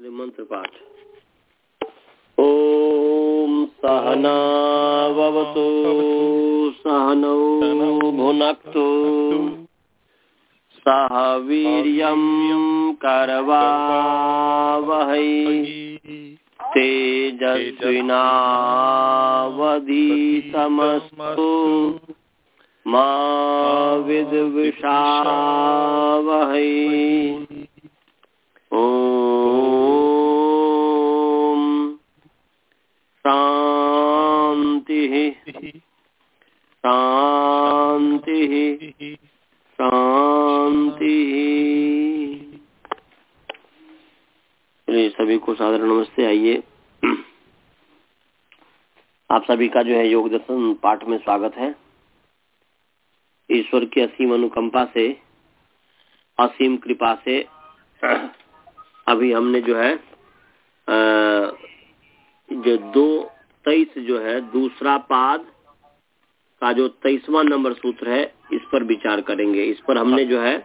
मंत्र पाठ ॐ सहनावतु सहनौ भुनक्तु सह वीर्यं करवावहै तेजस्विनावधीतमस्तु मा विद्विषावहै शान्तिः चलिए, सभी को साधारण नमस्ते, आइए। आप सभी का जो है योग दर्शन पाठ में स्वागत है। ईश्वर की असीम अनुकंपा से, असीम कृपा से अभी हमने जो है जो दो, तेईस जो है, दूसरा पाद का जो तेईसवा नंबर सूत्र है, इस पर विचार करेंगे। इस पर हमने जो है,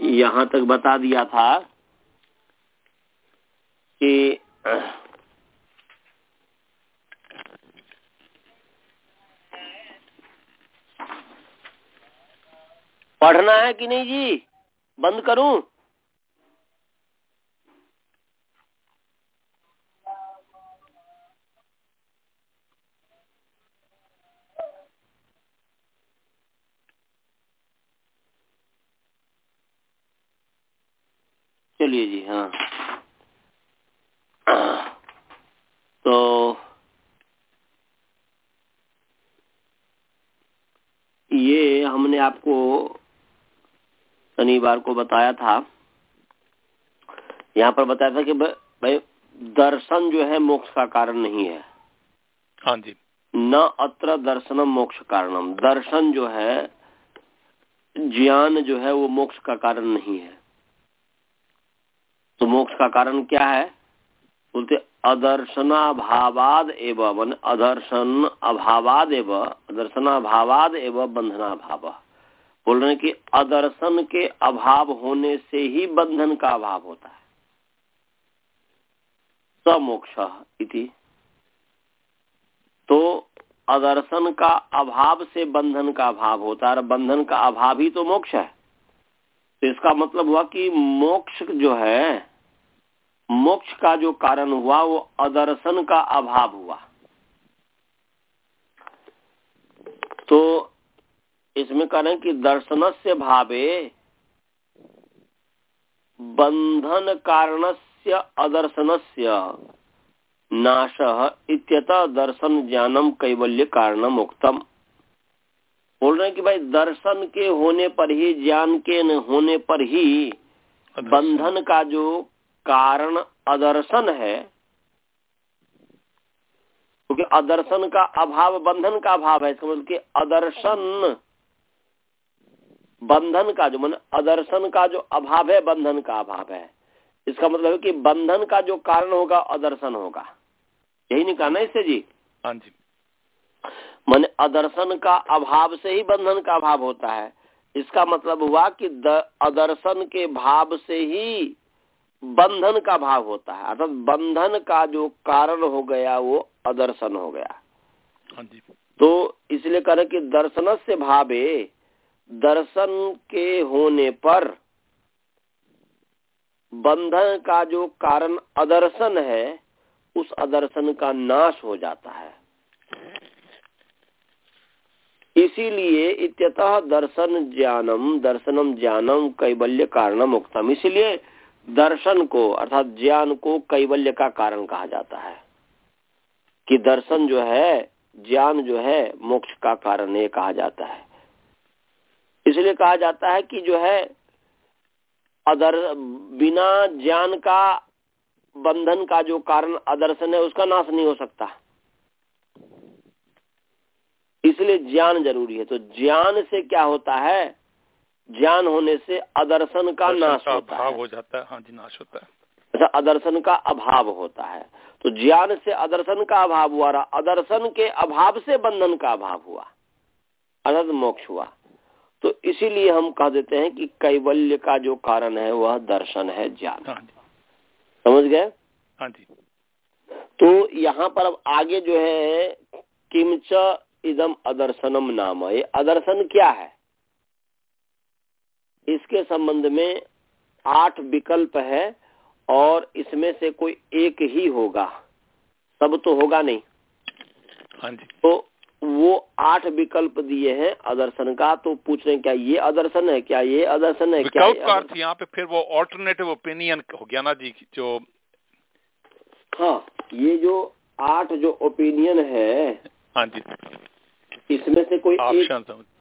यहाँ तक बता दिया था कि, पढ़ना है कि नहीं जी? बंद करूँ? चलिए जी हाँ। तो ये हमने आपको शनिवार को बताया था। यहाँ पर बताया था कि भाई दर्शन जो है मोक्ष का कारण नहीं है। हाँ जी। न अत्र दर्शनम मोक्ष कारणम। दर्शन जो है ज्ञान जो है वो मोक्ष का कारण नहीं है। तो मोक्ष का कारण क्या है? बोलते, अदर्शनाभावाद एवं मन अदर्शन अभावाद एवं, अदर्शनाभावाद एवं बंधना भाव बोल रहे कि अदर्शन के अभाव होने से ही बंधन का अभाव होता है। समोक्ष तो अदर्शन का अभाव से बंधन का अभाव होता है, और बंधन का अभाव ही तो मोक्ष है। तो इसका मतलब हुआ कि मोक्ष जो है मोक्ष का जो कारण हुआ वो अदर्शन का अभाव हुआ। तो इसमें करें कि दर्शन से भावे बंधन कारण से अदर्शन से नाश इत्यतः दर्शन ज्ञानम कैवल्य कारण उक्तम। बोल रहे हैं कि भाई दर्शन के होने पर ही ज्ञान के होने पर ही बंधन का जो कारण अदर्शन है क्योंकि अदर्शन का अभाव बंधन का अभाव है इसका मतलब कि अदर्शन बंधन का जो मन अदर्शन का जो अभाव है बंधन का अभाव है। इसका मतलब है कि बंधन का जो कारण होगा अदर्शन होगा। यही नहीं कहा ना इससे जी। हाँ जी। मन अदर्शन का अभाव से ही बंधन का अभाव होता है। इसका मतलब हुआ कि अदर्शन के भाव से ही बंधन का भाव होता है। अर्थात बंधन का जो कारण हो गया वो अदर्शन हो गया। हाँ तो इसलिए करें कि दर्शन से भावे दर्शन के होने पर बंधन का जो कारण अदर्शन है उस अदर्शन का नाश हो जाता है। इसीलिए इत्यतः दर्शन ज्ञानम दर्शनम ज्ञानम कैबल्य कारणम उक्तम। इसीलिए दर्शन को, अर्थात ज्ञान को कैवल्य का कारण कहा जाता है। कि दर्शन जो है, ज्ञान जो है, मोक्ष का कारण ये कहा जाता है। इसलिए कहा जाता है कि जो है, अदर, बिना ज्ञान का बंधन का जो कारण अदर्शन है, उसका नाश नहीं हो सकता। इसलिए ज्ञान ज़रूरी है। तो ज्ञान से क्या होता है? ज्ञान होने से अदर्शन का नाश होता है। हो जाता है हाँ जी नाश होता है। अच्छा अदर्शन का अभाव होता है। तो ज्ञान से अदर्शन का अभाव हुआ रहा अदर्शन के अभाव से बंधन का अभाव हुआ अर्थात मोक्ष हुआ। तो इसीलिए हम कह देते हैं कि कैवल्य का जो कारण है वह दर्शन है ज्ञान। हाँ समझ गए? हाँ जी। तो यहाँ पर अब आगे जो है किमच इदम अदर्शनम नाम ये अदर्शन क्या है? इसके संबंध में आठ विकल्प है और इसमें से कोई एक ही होगा। सब तो होगा नहीं। हाँ जी। तो वो आठ विकल्प दिए हैं अदर्शन का। तो पूछ रहे हैं क्या ये अदर्शन है? क्या ये अदर्शन है? क्या अर्थ यहाँ पे फिर वो ऑल्टरनेटिव ओपिनियन हो गया ना जी जो हाँ ये जो आठ जो ओपिनियन है हाँ जी। इसमें से कोई एक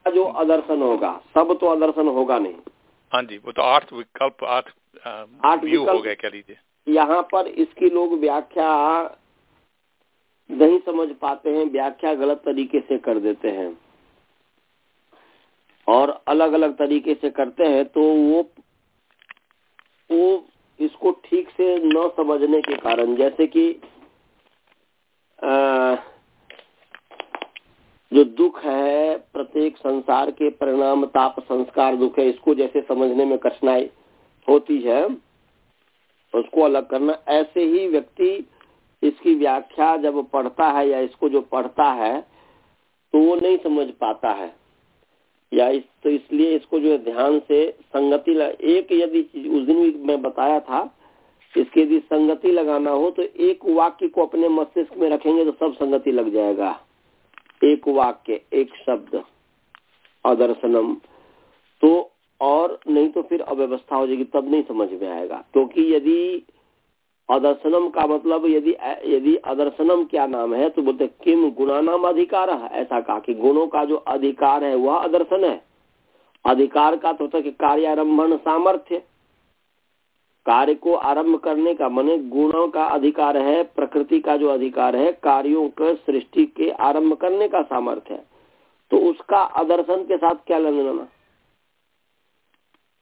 जो अदर्शन होगा सब तो अदर्शन होगा नहीं। हाँ जी वो तो आठ विकल्प आठ आठ व्यू हो गए कह लीजिए। यहाँ पर इसकी लोग व्याख्या नहीं समझ पाते हैं व्याख्या गलत तरीके से कर देते हैं। और अलग अलग तरीके से करते हैं तो वो वो इसको ठीक से न समझने के कारण जैसे कि अ, जो दुख है, प्रत्येक संसार के परिणाम, ताप, संस्कार, दुख है, इसको जैसे समझने में कठिनाई होती है, उसको अलग करना। ऐसे ही व्यक्ति इसकी व्याख्या जब पढ़ता है या इसको जो पढ़ता है तो वो नहीं समझ पाता है। या इस तो इसलिए इसको जो ध्यान से संगति ल- एक यदि उस दिन भी मैं बताया था, इसके यदि संगति लगाना हो तो एक वाक्य को अपने मस्तिष्क में रखेंगे तो सब संगति लग जाएगा। एक वाक्य, एक शब्द अदर्शनम तो और नहीं तो फिर अव्यवस्था हो जाएगी, तब नहीं समझ में आएगा। क्योंकि यदि अदर्शनम का मतलब यदि यदि अदर्शनम क्या नाम है तो बोलते किम गुणानाम अधिकार है। ऐसा कहा कि गुणों का जो अधिकार है, वह अदर्शन है। अधिकार का तो होता कार्यारंभन सामर्थ्य। कार्य को आरंभ करने का, माने गुणों का अधिकार है, प्रकृति का जो अधिकार है, कार्यों के सृष्टि के आरंभ करने का सामर्थ्य है। तो उसका अदर्शन के साथ क्या लेना देना?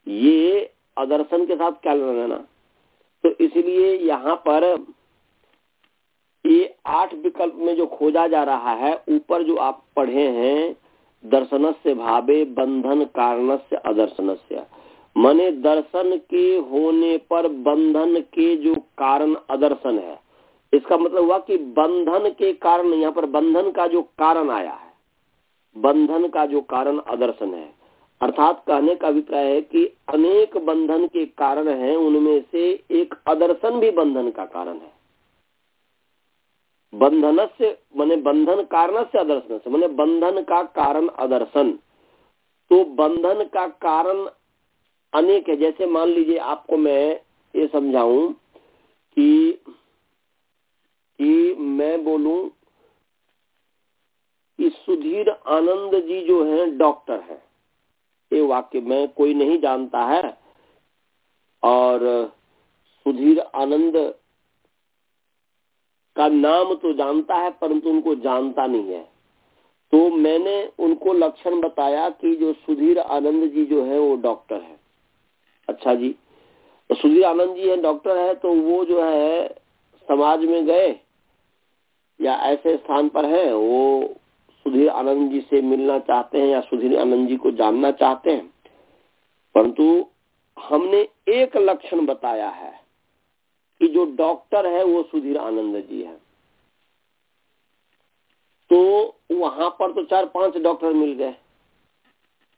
ये अदर्शन के साथ क्या लेना देना? तो इसलिए यहाँ पर ये आठ विकल्प में जो खोजा जा रहा है, ऊपर जो आप पढ़े हैं दर्शन से भावे बंधन कारण से अदर्शन से मने दर्शन के होने पर बंधन के जो कारण अदर्शन है। इसका मतलब हुआ कि बंधन के कारण, यहाँ पर बंधन का जो कारण आया है, बंधन का जो कारण अदर्शन है। अर्थात कहने का अभिप्राय है कि अनेक बंधन के कारण हैं, उनमें से एक अदर्शन भी बंधन का कारण है। बंधन से माने बंधन कारण से अदर्शन से माने बंधन का कारण अदर्शन। तो बंधन का कारण अनेक है। जैसे मान लीजिए आपको मैं ये समझाऊं कि कि मैं बोलूँ कि सुधीर आनंद जी जो हैं, डॉक्टर हैं। ये वाक्य में कोई नहीं जानता है। और सुधीर आनंद का नाम तो जानता है, परंतु उनको जानता नहीं है। तो मैंने उनको लक्षण बताया कि जो सुधीर आनंद जी जो है, वो डॉक्टर है। अच्छा जी। तो सुधीर आनंद जी है, डॉक्टर है तो वो जो है, समाज में गए या ऐसे स्थान पर है, वो सुधीर आनंद जी से मिलना चाहते हैं या सुधीर आनंद जी को जानना चाहते हैं। परंतु हमने एक लक्षण बताया है कि जो डॉक्टर है, वो सुधीर आनंद जी है। तो वहाँ पर तो चार पाँच डॉक्टर मिल गए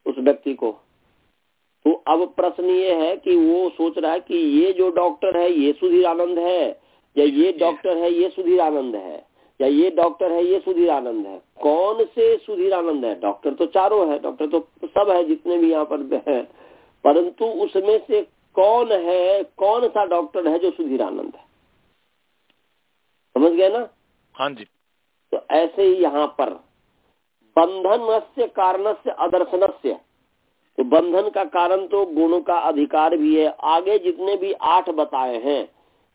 उस व्यक्ति को। तो अब प्रश्न ये है कि वो सोच रहा है कि ये जो डॉक्टर है ये सुधीर आनंद है या ये डॉक्टर है ये सुधीर आनंद है या ये डॉक्टर है ये सुधीर आनंद है? कौन से सुधीर आनंद है? डॉक्टर तो चारों है डॉक्टर तो सब है जितने भी यहाँ पर है। परंतु उसमें से कौन है कौन सा डॉक्टर है जो सुधीर आनंद है? समझ गए ना? हाँ जी। तो ऐसे ही यहाँ पर बंधन से कारण से अदर्शन से तो बंधन का कारण तो गुणों का अधिकार भी है। आगे जितने भी आठ बताए हैं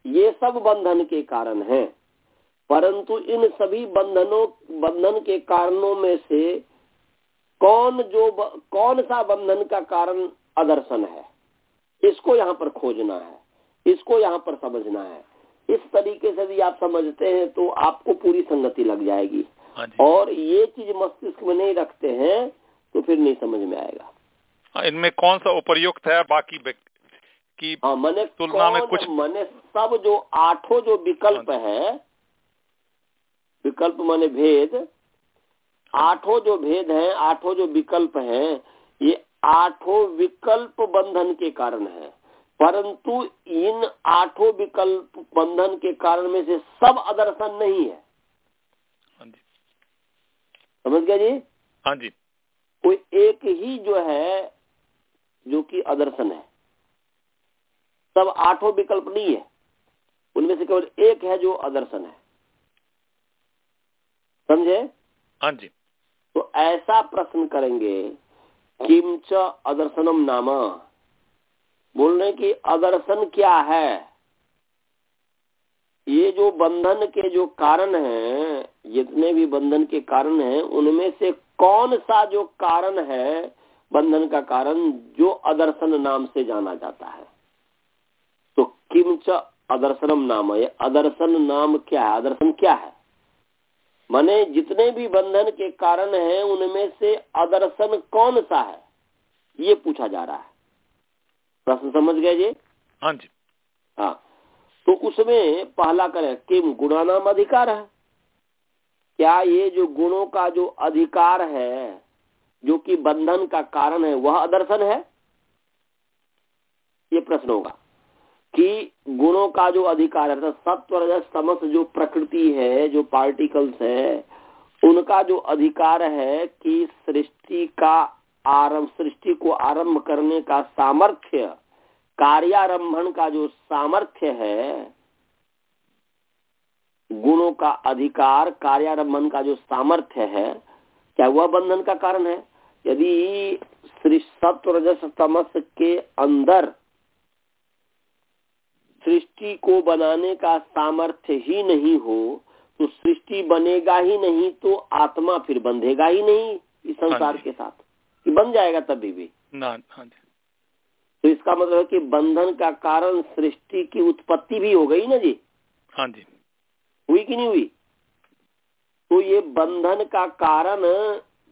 ये सब बंधन के कारण हैं। परंतु इन सभी बंधनों बंधन के कारणों में से कौन जो ब, कौन सा बंधन का कारण अदर्शन है? इसको यहाँ पर खोजना है। इसको यहाँ पर समझना है। इस तरीके से यदि आप समझते हैं तो आपको पूरी संगति लग जाएगी। हाँ और ये चीज़ मस्तिष्क में नहीं रखते हैं तो फिर नहीं समझ में आएगा। इनमें कौन सा उपयुक्त है बाकी की हाँ मने तुलना में कुछ- मने सब जो आठों जो विकल्प है विकल्प माने भेद आठों जो भेद हैं आठों जो विकल्प हैं ये आठों विकल्प बंधन के कारण है। परंतु इन आठों विकल्प बंधन के कारण में से सब अदर्शन नहीं है। हाँ समझ गया जी? हाँ जी। कोई एक ही जो है जो कि अदर्शन है। सब आठों विकल्प नहीं है। उनमें से केवल एक है जो अदर्शन है। समझे? हाँ जी। तो ऐसा प्रश्न करेंगे किमच अदर्शनम नाम। बोल रहे कि अदर्शन क्या है? ये जो बंधन के जो कारण हैं जितने भी बंधन के कारण हैं उनमें से कौन सा जो कारण है बंधन का कारण जो अदर्शन नाम से जाना जाता है। तो किंच अदर्शनम नाम है। अदर्शन नाम क्या है? अदर्शन क्या है? माने जितने भी बंधन के कारण हैं उनमें से अदर्शन कौन सा है? ये पूछा जा रहा है। प्रश्न समझ गए जी? हाँ जी। हाँ। तो उसमें पहला करें किम गुणा नाम अधिकार है? क्या ये जो गुणों का जो अधिकार है जो कि बंधन का कारण है, वह अदर्शन है? ये प्रश्न होगा कि गुणों का जो अधिकार है सत्व तमस जो प्रकृति है, जो पार्टिकल्स है, उनका जो अधिकार है कि सृष्टि का आरंभ, सृष्टि को आरंभ करने का सामर्थ्य, कार्यारंभन का जो सामर्थ्य है, गुणों का अधिकार, कार्यारंभन का जो सामर्थ्य है, क्या वह बंधन का कारण है? यदि सत्व रजस तमस के अंदर सृष्टि को बनाने का सामर्थ्य ही नहीं हो तो सृष्टि बनेगा ही नहीं तो आत्मा फिर बंधेगा ही नहीं इस संसार हाँ के साथ। कि बन जाएगा तभी भी ना हाँ तो इसका मतलब है कि बंधन का कारण सृष्टि की उत्पत्ति भी हो गई ना जी? हाँ जी। हुई कि नहीं हुई? तो ये बंधन का कारण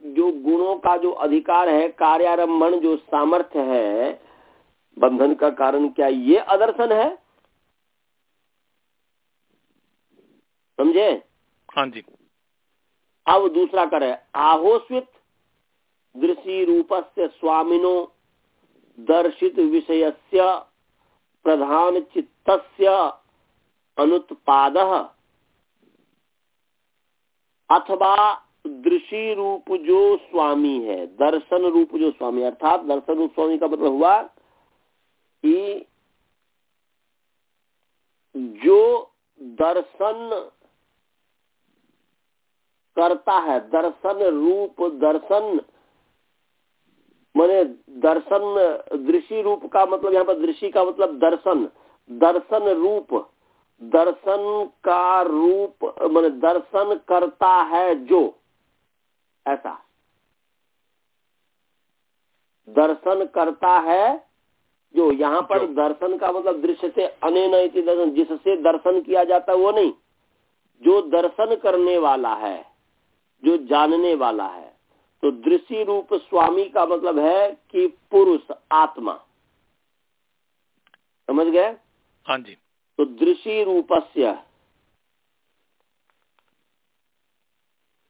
जो गुणों का जो अधिकार है कार्यारंभन जो सामर्थ्य है बंधन का कारण क्या ये अदर्शन है? समझे? हाँ जी। अब दूसरा करे। आहोस्वित दृश्य रूपस्य स्वामिनो दर्शित विषयस्य प्रधान चित्तस्य अनुत्पाद अथवा दृषि रूप जो स्वामी है, दर्शन रूप जो स्वामी, अर्थात दर्शन रूप स्वामी का मतलब हुआ कि जो दर्शन करता है, दर्शन रूप, दर्शन, माने दर्शन दृषि रूप का मतलब यहाँ पर दृषि का मतलब दर्शन दर्शन रूप, दर्शन का रूप, माने दर्शन करता है जो ऐसा। दर्शन करता है जो यहाँ पर। दर्शन का मतलब दृश्य से इति दर्शन जिससे दर्शन किया जाता है वो नहीं। जो दर्शन करने वाला है जो जानने वाला है तो दृश्य रूप स्वामी का मतलब है कि पुरुष आत्मा। समझ गए? हाँ जी। तो दृषि रूपस्य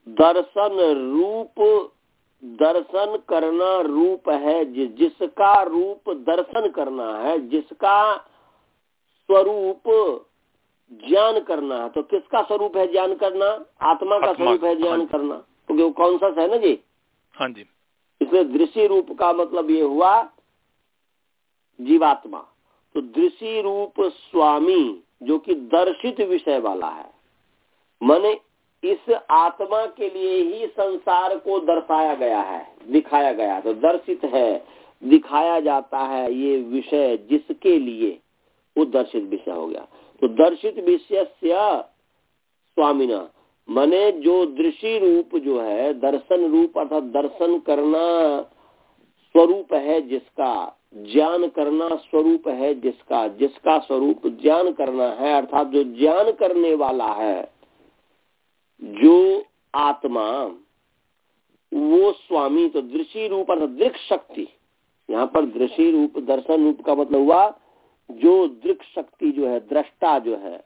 दर्शन रूप दर्शन करना रूप है जि, जिसका रूप दर्शन करना है जिसका स्वरूप ज्ञान करना है। तो किसका स्वरूप है ज्ञान करना? आत्मा का स्वरूप है ज्ञान हाँ। करना। तो वो कौन सा है ना जी? हाँ जी। इसलिए दृश्य रूप का मतलब ये हुआ जीवात्मा। तो दृश्य रूप स्वामी जो कि दर्शित विषय वाला है। माने इस आत्मा के लिए ही संसार को दर्शाया गया है, दिखाया गया तो दर्शित है, दिखाया जाता है ये विषय जिसके लिए वो दर्शित विषय हो गया। तो दर्शित विषय से स्वामीना, मने जो दृषि रूप जो है, दर्शन रूप अर्थात दर्शन करना स्वरूप है जिसका, ज्ञान करना स्वरूप है जिसका जिसका स्वरूप ज्ञान करना है, अर्थात जो ज्ञान करने वाला है जो आत्मा, वो स्वामी तो दृषि रूप अर्थात दृक्ष शक्ति, यहाँ पर दृषि रूप, दर्शन रूप का मतलब हुआ, जो दृक शक्ति जो है, दृष्टा जो है,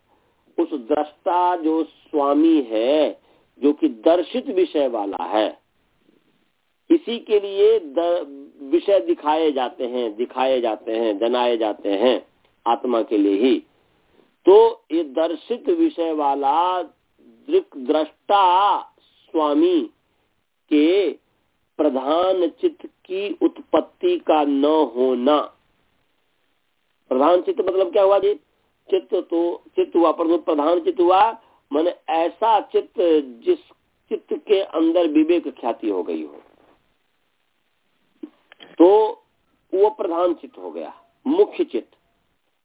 उस दृष्टा जो स्वामी है, जो कि दर्शित विषय वाला है। इसी के लिए विषय दिखाए जाते हैं, दिखाए जाते हैं, जनाए जाते हैं, आत्मा के लिए ही। तो ये दर्शित विषय वाला दृक दृष्टा स्वामी के प्रधान चित्त की उत्पत्ति का न होना। प्रधान चित्त मतलब क्या हुआ जी? चित्त तो चित्त हुआ परंतु प्रधान चित्त हुआ, मैंने ऐसा चित्त जिस चित्त के अंदर विवेक ख्याति हो गई हो। तो वो प्रधान चित्त हो गया, मुख्य चित्त।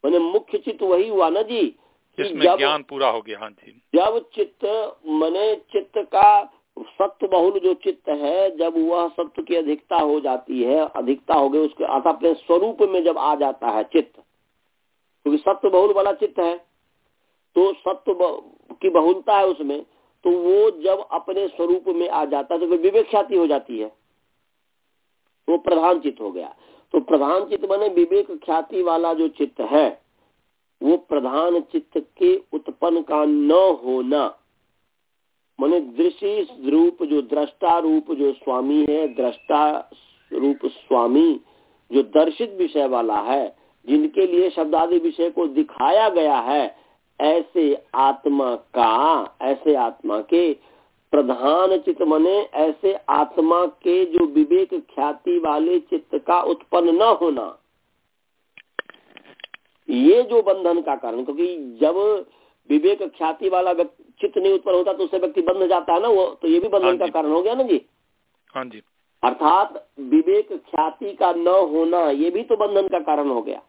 मैंने मुख्य चित्त वही हुआ ना जी जब ज्ञान पूरा हो गया हाँ जी। जब चित्त मैंने चित्त का सत्य बहुल जो चित्त है जब वह सत्य की अधिकता हो जाती है अधिकता हो गई उसके अर्थात अपने स्वरूप में जब आ जाता है चित्त क्योंकि तो सत्य बहुल वाला चित्त है तो सत्य की बहुलता है उसमें तो वो जब अपने स्वरूप में आ जाता है तो विवेक ख्याति हो जाती है। वो प्रधान चित्त हो गया। तो प्रधान चित्त बने विवेक ख्याति वाला जो चित्त है वो प्रधान चित्त के उत्पन्न का न होना। माने दृश्य रूप जो दृष्टा रूप जो स्वामी है, दृष्टा रूप स्वामी जो दर्शित विषय वाला है, जिनके लिए शब्दादि विषय को दिखाया गया है, ऐसे आत्मा का, ऐसे आत्मा के प्रधान चित्त मने ऐसे आत्मा के जो विवेक ख्याति वाले चित्त का उत्पन्न न होना। ये जो बंधन का कारण क्योंकि जब विवेक ख्याति वाला चित्त नहीं उत्पन्न होता तो उससे व्यक्ति बंध जाता है ना वो तो ये भी बंधन हाँ का कारण हो गया ना जी? हाँ जी। अर्थात विवेक ख्याति का न होना ये भी तो बंधन का कारण हो गया।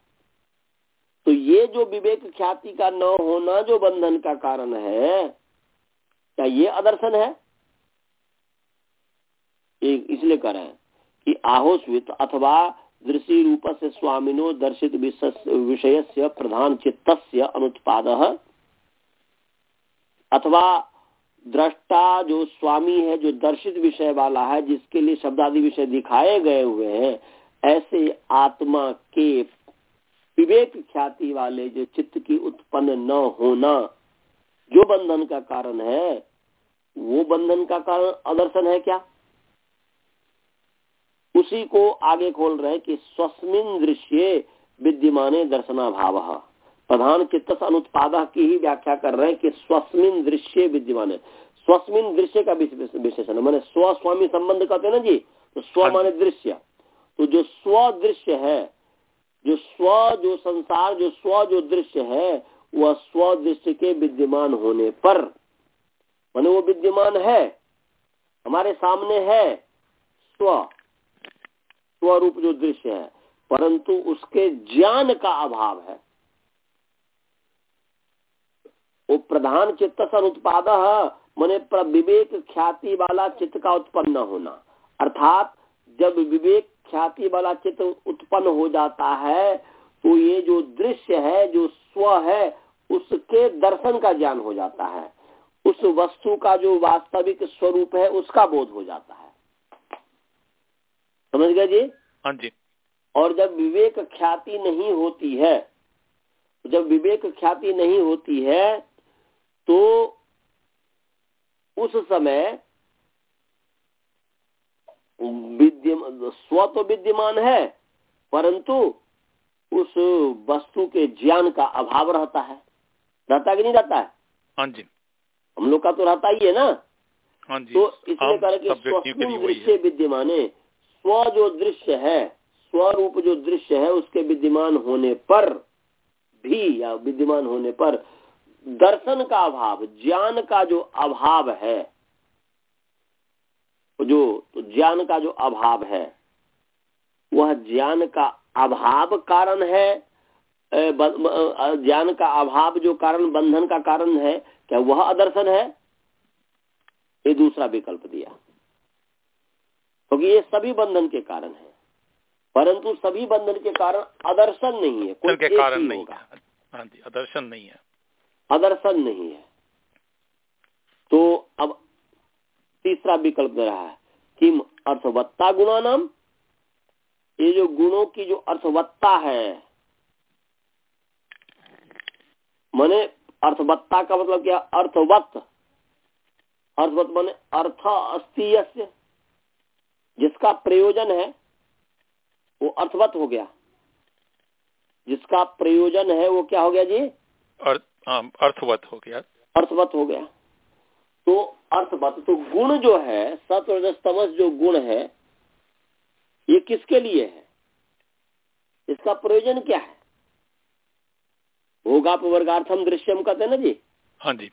तो ये जो विवेक ख्याति का न होना जो बंधन का कारण है क्या ये आदर्शन है? इसलिए कह रहे हैं कि आहोस्वित अथवा दृश्य रूप से स्वामिनो दर्शित विषय से प्रधान चित्त अनुत्पाद। अथवा दृष्टा जो स्वामी है, जो दर्शित विषय वाला है, जिसके लिए शब्दादि विषय दिखाए गए हुए हैं, ऐसे आत्मा के विवेक ख्याति वाले जो चित्त की उत्पन्न न होना, जो बंधन का कारण है, वो बंधन का कारण अदर्शन है क्या? उसी को आगे खोल रहे कि स्वस्मिन दृश्य विद्यमाने दर्शनाभाव। प्रधान चित्त अनुत्पाद की ही व्याख्या कर रहे हैं कि स्वस्मिन दृश्य विद्यमान। स्वस्मिन दृश्य का विशेषण मैंने स्व स्वामी संबंध कहते हैं ना जी? तो स्व हाँ माने दृश्य। तो जो स्व दृश्य है जो स्व जो संसार जो स्व जो दृश्य है वह स्व दृश्य के विद्यमान होने पर माने वो विद्यमान है हमारे सामने है स्व। स्वरूप जो दृश्य है, परंतु उसके ज्ञान का अभाव है। वो प्रधान चित्त सर उत्पाद मने विवेक ख्याति वाला चित्त का उत्पन्न होना। अर्थात, जब विवेक ख्याति वाला चित्त उत्पन्न हो जाता है तो ये जो दृश्य है, जो स्व है, उसके दर्शन का ज्ञान हो जाता है। उस वस्तु का जो वास्तविक स्वरूप है, उसका बोध हो जाता है। समझ गए जी? हाँ जी। और जब विवेक ख्याति नहीं होती है जब विवेक ख्याति नहीं होती है तो उस समय स्व तो विद्यमान है परंतु उस वस्तु के ज्ञान का अभाव रहता है। रहता कि नहीं रहता है? हाँ जी। हम लोग का तो रहता ही है ना। हाँ जी। तो इसलिए करके दृश्य विद्यमान स्व जो दृश्य है, स्वरूप जो दृश्य है, उसके विद्यमान होने पर भी, या विद्यमान होने पर दर्शन का अभाव, ज्ञान का जो अभाव है जो ज्ञान का जो अभाव है, वह ज्ञान का अभाव कारण है ज्ञान का अभाव जो कारण, बंधन का कारण है, क्या वह अदर्शन है? ये दूसरा विकल्प दिया। क्योंकि ये सभी बंधन के कारण है। परंतु सभी बंधन के कारण अदर्शन नहीं है कोई के कारण नहीं होगा। हाँ। अदर्शन नहीं है। अदर्शन नहीं है। तो अब तीसरा विकल्प दे रहा है किम अर्थवत्ता गुणा नाम ये जो गुणों की जो अर्थवत्ता है माने अर्थवत्ता का मतलब क्या? अर्थवत्त अर्थवत माने अर्थ अस्तीय जिसका प्रयोजन है वो अर्थवत हो गया। जिसका प्रयोजन है वो क्या हो गया जी? अर्थ हाँ, अर्थवत हो गया। अर्थवत हो गया। तो अर्थवत तो गुण जो है सत्व तमस जो गुण है ये किसके लिए है? इसका प्रयोजन क्या है? होगा अपवर्गार्थम दृश्यम कहते हैं ना जी? हाँ जी।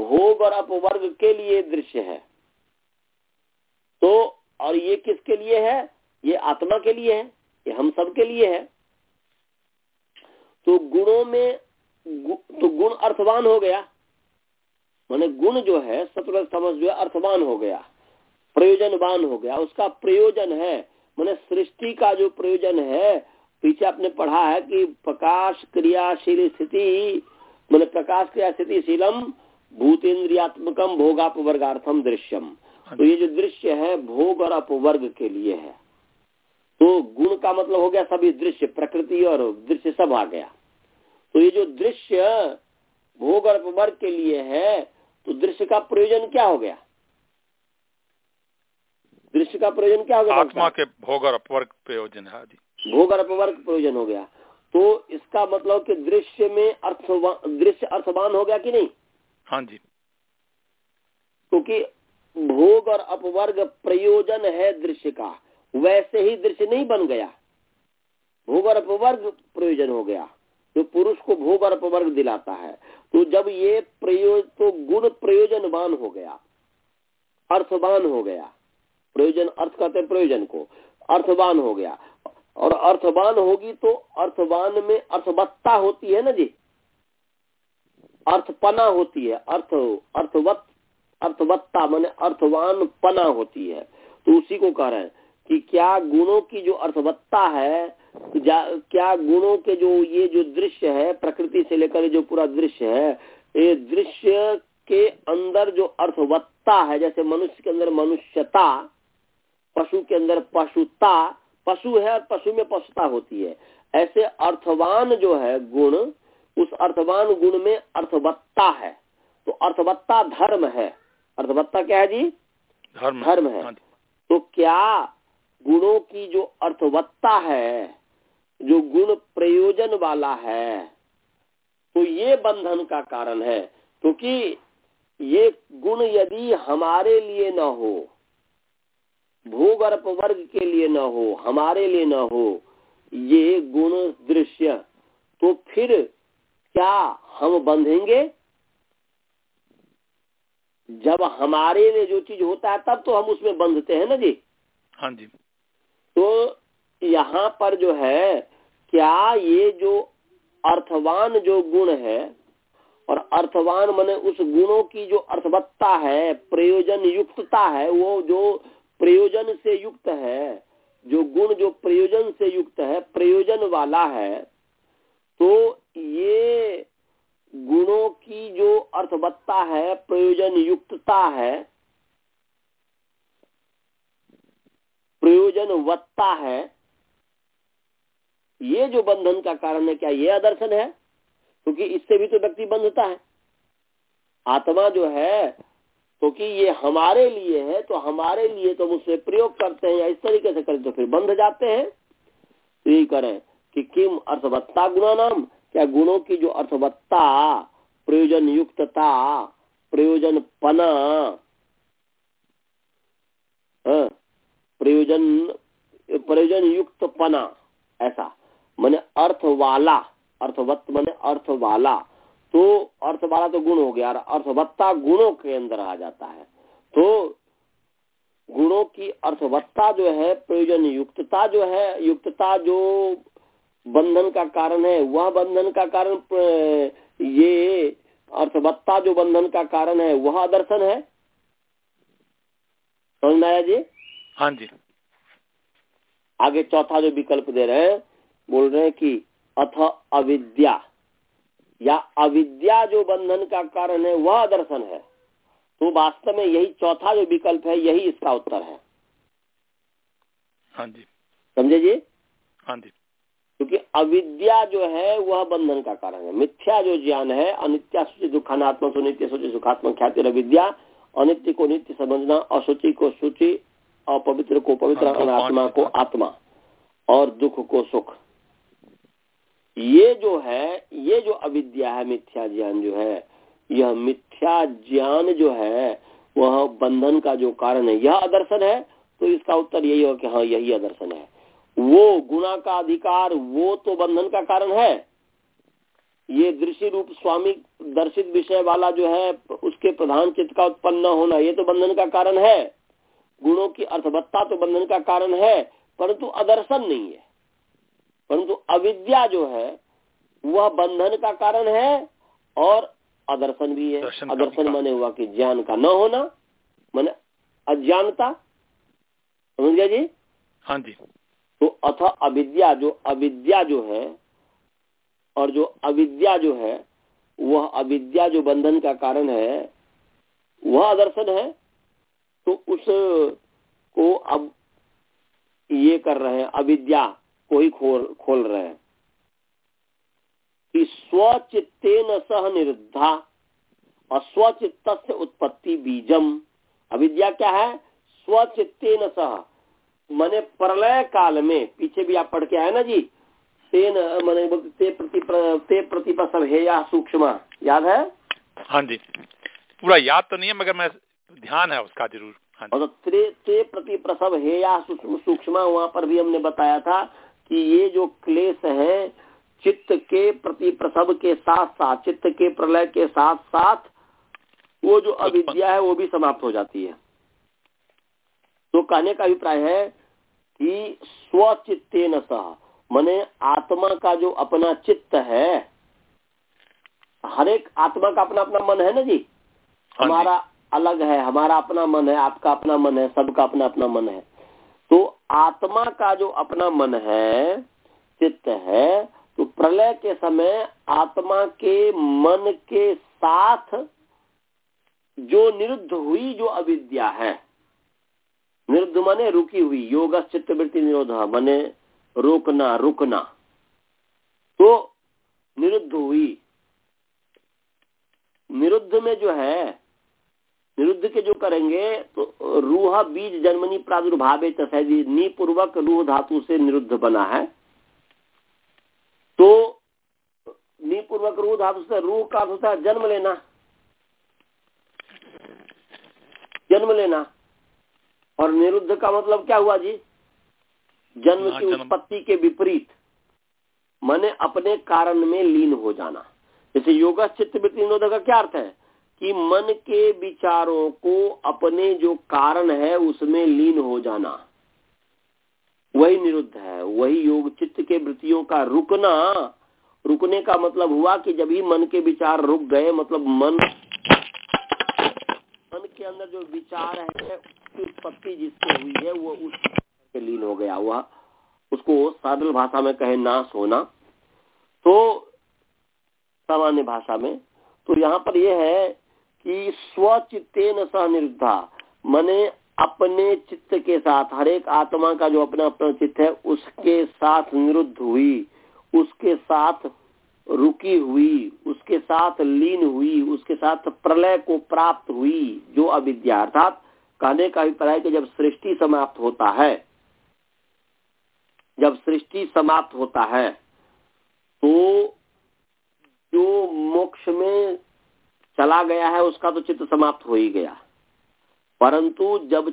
भोग और अपवर्ग के लिए दृश्य है। तो और ये किसके लिए है? ये आत्मा के लिए है ये हम सब के लिए है। तो गुणों में गु, तो गुण अर्थवान हो गया। माने गुण जो है सत्र समझ जो है अर्थवान हो गया। प्रयोजनवान हो गया। उसका प्रयोजन है। मैंने सृष्टि का जो प्रयोजन है पीछे आपने पढ़ा है कि प्रकाश क्रियाशील स्थिति मैंने प्रकाश क्रिया स्थिति शीलम भूतेन्द्रियात्मकम भोगापवर्गार्थम दृश्यम। तो ये जो दृश्य है भोग और अपवर्ग के लिए है। तो गुण का मतलब हो गया सभी दृश्य प्रकृति और दृश्य सब आ गया। तो ये जो दृश्य भोग और अपवर्ग के लिए है तो दृश्य का प्रयोजन क्या हो गया? दृश्य का प्रयोजन क्या हो गया आत्मा के भोग और अपवर्ग प्रयोजन है भोग और अपवर्ग प्रयोजन हो गया। तो इसका मतलब कि दृश्य में अर्थ दृश्य अर्थवान हो गया कि नहीं? हाँ जी। क्योंकि तो भोग और अपवर्ग प्रयोजन है दृश्य का। वैसे ही दृश्य नहीं बन गया। भोग और अपवर्ग प्रयोजन हो गया। जो पुरुष को भोग और अपवर्ग दिलाता है। तो जब ये प्रयोग तो गुण प्रयोजनवान हो गया। अर्थवान हो गया। प्रयोजन अर्थ कहते हैं प्रयोजन को। अर्थवान हो गया। और अर्थवान होगी तो अर्थवान में अर्थवत्ता होती है ना जी? अर्थपना होती है। अर्थ, अर्थवत अर्थवत्ता माने अर्थवान पना होती है। तो उसी को कह रहे हैं कि क्या गुणों की जो अर्थवत्ता है क्या गुणों के जो ये जो दृश्य है, प्रकृति से लेकर जो पूरा दृश्य है, ये दृश्य के अंदर जो अर्थवत्ता है, जैसे मनुष्य के अंदर मनुष्यता, पशु के अंदर पशुता, पशु है और पशु में पशुता होती है। ऐसे अर्थवान जो है गुण, उस अर्थवान गुण में अर्थवत्ता है। तो अर्थवत्ता धर्म है। अर्थवत्ता क्या है जी? धर्म। धर्म है। हाँ तो क्या गुणों की जो अर्थवत्ता है जो गुण प्रयोजन वाला है तो ये बंधन का कारण है। क्योंकि तो ये गुण यदि हमारे लिए न हो भोग और वर्ग के लिए न हो हमारे लिए न हो ये गुण दृश्य तो फिर क्या हम बंधेंगे? जब हमारे लिए जो चीज़ होता है तब तो हम उसमें बंधते हैं ना जी। हाँ जी। तो यहाँ पर जो है क्या ये जो अर्थवान जो गुण है और अर्थवान मने उस गुणों की जो अर्थवत्ता है प्रयोजन युक्तता है वो जो प्रयोजन से युक्त है जो गुण जो प्रयोजन से युक्त है प्रयोजन वाला है तो ये गुणों की जो अर्थवत्ता है प्रयोजन युक्तता है प्रयोजन वत्ता है, ये जो बंधन का कारण है, क्या ये आदर्शन है? क्योंकि इससे भी तो व्यक्ति बंधता है। आत्मा जो है, क्योंकि तो ये हमारे लिए है तो हमारे लिए तो हम उससे प्रयोग करते हैं या इस तरीके से करें तो फिर बंध जाते हैं। तो यही करें कि किम अर्थवत्ता गुणा नाम क्या गुणों की जो अर्थवत्ता प्रयोजन युक्तता प्रयोजन पना हाँ, प्रयोजन प्रयोजन युक्त पना ऐसा। मैंने अर्थ वाला अर्थवत्त मैंने अर्थ वाला तो अर्थ वाला तो गुण हो गया और अर्थवत्ता गुणों के अंदर आ जाता है। तो गुणों की अर्थवत्ता जो है प्रयोजन युक्तता जो है युक्तता जो बंधन का कारण है वह बंधन का कारण ये अर्थवत्ता जो बंधन का कारण है वह दर्शन है? समझ आया जी? हाँ जी। आगे चौथा जो विकल्प दे रहे हैं बोल रहे हैं कि अथ अविद्या या अविद्या जो बंधन का कारण है वह दर्शन है। तो वास्तव में यही चौथा जो विकल्प है यही इसका उत्तर है। हाँ जी। समझे जी? हाँ जी। क्योंकि अविद्या जो है वह बंधन का कारण है। मिथ्या जो ज्ञान है अनित्या सूची दुखानात्मक सुनित्य सूची सुखात्मक ख्याति अविद्या अनित्य को नित्य समझना अशुचि को सूचि अपवित्र को पवित्र हाँ, तो अनात्मा को आत्मा और दुख को सुख। ये जो है ये जो अविद्या है मिथ्या ज्ञान जो है यह मिथ्या ज्ञान जो है वह बंधन का जो कारण है यह आदर्शन है तो इसका उत्तर यही हो कि हाँ यही आदर्शन है। वो गुणा का अधिकार वो तो बंधन का कारण है। ये दृश्य रूप स्वामी दर्शित विषय वाला जो है उसके प्रधान चित्त का उत्पन्न होना ये तो बंधन का कारण है। गुणों की अर्थवत्ता तो बंधन का कारण है परंतु अदर्शन नहीं है। परंतु अविद्या जो है वह बंधन का कारण है और अदर्शन भी है। अदर्शन माने हुआ कि ज्ञान का न होना माने अज्ञानता। समझ गया जी? हाँ जी। तो अथ अविद्या जो अविद्या जो है, और जो अविद्या जो है, वह अविद्या जो बंधन का कारण है, वह आदर्शन है तो उस को अब ये कर रहे हैं, अविद्या को ही खोल खोल रहे हैं। कि स्वचित्तेन सह निरुद्धा और स्वचित्त से उत्पत्ति बीजम। अविद्या क्या है? स्वचित्तेन सह। मने प्रलय काल में पीछे भी आप पढ़ के आए ना जी? तेन मने ते प्रति ते है या सूक्ष्म? याद है? हाँ जी। पूरा याद तो नहीं है मगर मैं ध्यान है उसका ज़रूर। हाँ जी। और तो त्रे ते प्रति प्रसव है या सूक्ष्म वहाँ पर भी हमने बताया था कि ये जो क्लेश है चित्त के प्रति प्रसव के साथ साथ चित्त के प्रलय के साथ साथ वो जो अविद्या है वो भी समाप्त हो जाती है। तो कहने का अभिप्राय है कि स्वचित्ते न सह मने आत्मा का जो अपना चित्त है हर एक आत्मा का अपना अपना मन है ना जी? हाँ जी। हमारा अलग है हमारा अपना मन है आपका अपना मन है सबका अपना अपना मन है। तो आत्मा का जो अपना मन है चित्त है तो प्रलय के समय आत्मा के मन के साथ जो निरुद्ध हुई जो अविद्या है। निरुद्ध माने रुकी हुई योग चित्त वृत्ति निरोध, माने रोकना, रुकना। तो निरुद्ध हुई। निरुद्ध में जो है, निरुद्ध के जो करेंगे तो रूह बीज जन्मनी प्रादुर्भाव नी पूर्वक रूह धातु से निरुद्ध बना है। तो नी पूर्वक रूह धातु से रूह का होता है जन्म लेना। जन्म लेना। और निरुद्ध का मतलब क्या हुआ जी? जन्म हाँ, की उत्पत्ति के विपरीत माने अपने कारण में लीन हो जाना। जैसे योगा चित्त वृत्ति निरोध का क्या अर्थ है? कि मन के विचारों को अपने जो कारण है उसमें लीन हो जाना। वही निरुद्ध है वही योग चित्त के वृत्तियों का रुकना। रुकने का मतलब हुआ कि जब ही मन के विचार रुक गए मतलब मन के अंदर जो विचार है उत्पत्ति जिससे हुई है, वो उस के लीन हो गया हुआ। उसको सरल भाषा में कहे नाश होना। तो सामान्य भाषा में तो यहाँ पर यह है कि स्वचित्तेन सह निरुद्धा, मने अपने चित्त के साथ, हर एक आत्मा का जो अपना अपना चित्त है, उसके साथ निरुद्ध हुई, उसके साथ रुकी हुई उसके साथ लीन हुई, उसके साथ प्रलय को प्राप्त हुई, जो अविद्या, अर्थात कहने का अभिप्राय कि जब सृष्टि समाप्त होता है, जब सृष्टि समाप्त होता है तो जो मोक्ष में चला गया है, उसका तो चित्त समाप्त हो ही गया। परंतु जब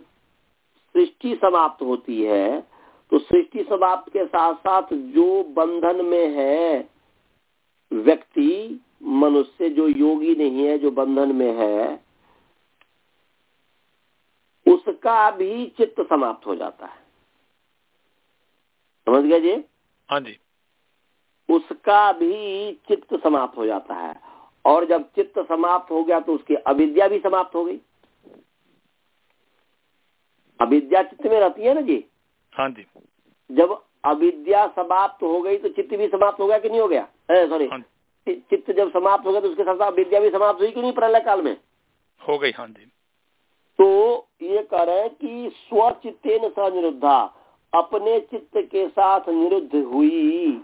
सृष्टि समाप्त होती है तो सृष्टि समाप्त के साथ साथ जो बंधन में है व्यक्ति मनुष्य जो योगी नहीं है जो बंधन में है उसका भी चित्त समाप्त हो जाता है। समझ गए जी? हाँ जी। उसका भी चित्त समाप्त हो जाता है। और जब चित्त समाप्त हो गया तो उसकी अविद्या भी समाप्त हो गई। अविद्या चित्त में रहती है ना जी? हाँ जी। जब अविद्या समाप्त हो गई तो चित्त भी समाप्त हो गया कि नहीं हो गया? सॉरी चित्त जब समाप्त हो गया तो उसके साथ साथ अविद्या भी समाप्त हुई कि नहीं प्रलय काल में? हो गई हाँ जी। तो ये कह रहे हैं कि स्वचित्ते न निरुद्धा अपने चित्त के साथ निरुद्ध हुई।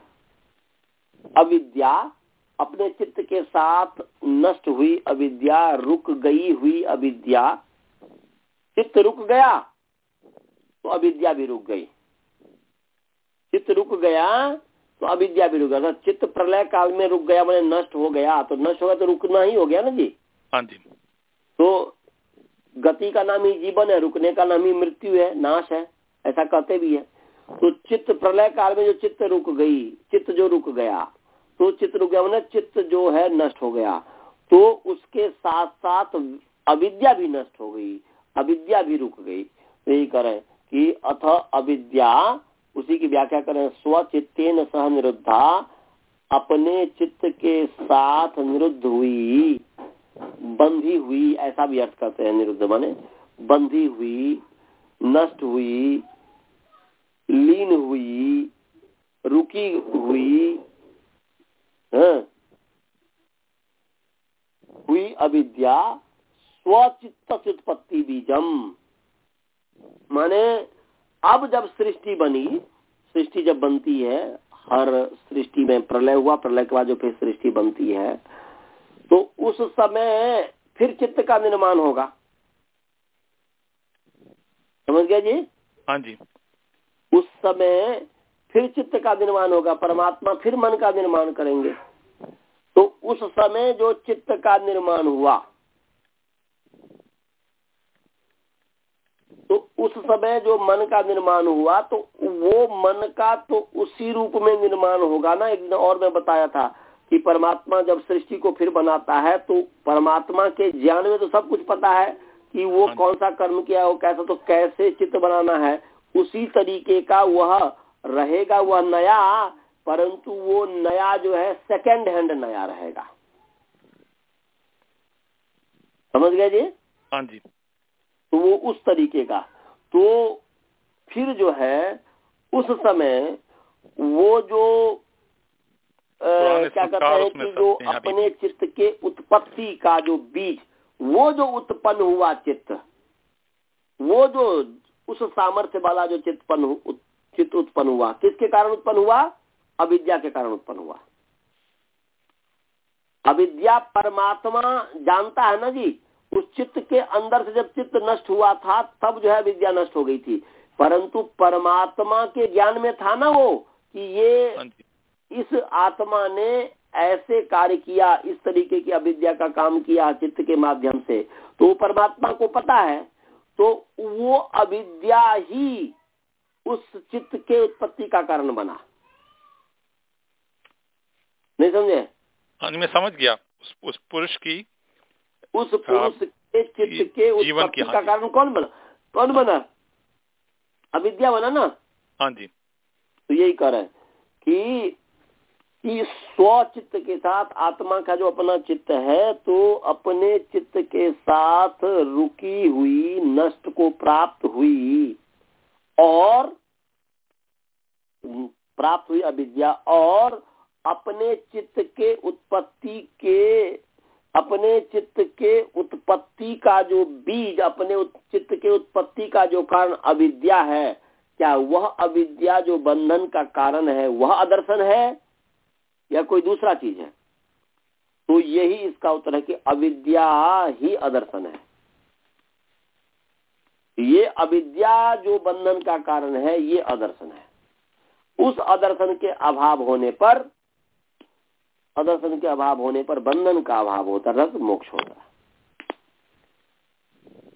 अविद्या अपने चित्त के साथ नष्ट हुई अविद्या रुक गई हुई अविद्या। चित्त रुक गया तो अविद्या भी रुक गई। चित्त रुक गया तो अविद्या भी रुक गया। चित्त प्रलय काल में रुक गया मैंने नष्ट हो गया तो नष्ट हो गया तो रुकना ही हो गया ना जी? हाँ जी। तो गति का नाम ही जीवन है रुकने का नाम ही मृत्यु है नाश है ऐसा कहते भी है। तो चित्त प्रलय काल में जो चित्त रुक गई चित्त जो रुक गया तो चित्त रुक गया मैंने चित्त जो है नष्ट हो गया। तो उसके साथ साथ अविद्या भी नष्ट हो गई अविद्या भी रुक गई। तो यही करें कि अथ अविद्या उसी की व्याख्या करें स्वचित्तेन सह निरुद्धा, अपने चित्त के साथ निरुद्ध हुई, बंधी हुई, ऐसा भी अर्थ करते हैं निरुद्ध माने, बंधी हुई, नष्ट हुई, लीन हुई, रुकी हुई, है? हुई अविद्या, स्वचित्त उत्पत्ति बीजम माने अब जब सृष्टि बनी सृष्टि जब बनती है हर सृष्टि में प्रलय हुआ प्रलय के बाद जो फिर सृष्टि बनती है तो उस समय फिर चित्त का निर्माण होगा। समझ गया जी? हाँ जी। उस समय फिर चित्त का निर्माण होगा परमात्मा फिर मन का निर्माण करेंगे। तो उस समय जो चित्त का निर्माण हुआ तो उस समय जो मन का निर्माण हुआ तो वो मन का तो उसी रूप में निर्माण होगा ना? एक दिन और मैं बताया था कि परमात्मा जब सृष्टि को फिर बनाता है तो परमात्मा के ज्ञान में तो सब कुछ पता है कि वो हाँ। कौन सा कर्म किया वो कैसा तो कैसे चित्त बनाना है। उसी तरीके का वह रहेगा वह नया परंतु वो नया जो है सेकेंड हैंड नया रहेगा। समझ गए जी? हाँ जी। तो वो उस तरीके का। तो फिर जो है उस समय वो जो पुराने क्या कहते हैं कि जो हैं अपने चित्त के उत्पत्ति का जो बीज वो जो उत्पन्न हुआ चित्त वो जो उस सामर्थ्य वाला जो चित्तपन हु- चित्त उत्पन्न हुआ किसके कारण उत्पन्न हुआ? अविद्या के कारण उत्पन्न हुआ। अविद्या परमात्मा जानता है ना जी? उस चित्त के अंदर से जब चित्त नष्ट हुआ था तब जो है विद्या नष्ट हो गई थी। परंतु परमात्मा के ज्ञान में था ना वो कि ये हाँ इस आत्मा ने ऐसे कार्य किया इस तरीके की अविद्या का काम किया चित्त के माध्यम से। तो परमात्मा को पता है। तो वो अविद्या ही उस चित्त के उत्पत्ति का कारण बना। नहीं समझे? हाँ मैं समझ गया। उस, उस पुरुष की उस पुरुष के चित्त के उत्पत्ति का कारण कौन बना? कौन बना? अविद्या बना ना? हाँ जी। तो यही कह रहे हैं कि कि स्व चित्त के साथ आत्मा का जो अपना चित्त है तो अपने चित्त के साथ रुकी हुई नष्ट को प्राप्त हुई और प्राप्त हुई अविद्या और अपने चित्त के उत्पत्ति के अपने चित्त के उत्पत्ति का जो बीज, अपने चित्त के उत्पत्ति का जो कारण अविद्या है, क्या वह अविद्या जो बंधन का कारण है, वह अदर्शन है या कोई दूसरा चीज़ है? तो यही इसका उत्तर है कि अविद्या ही अदर्शन है। ये अविद्या जो बंधन का कारण है, ये अदर्शन है। उस अदर्शन के अभाव होने पर अदर्शन के अभाव होने पर बंधन का अभाव होता रस मोक्ष होता।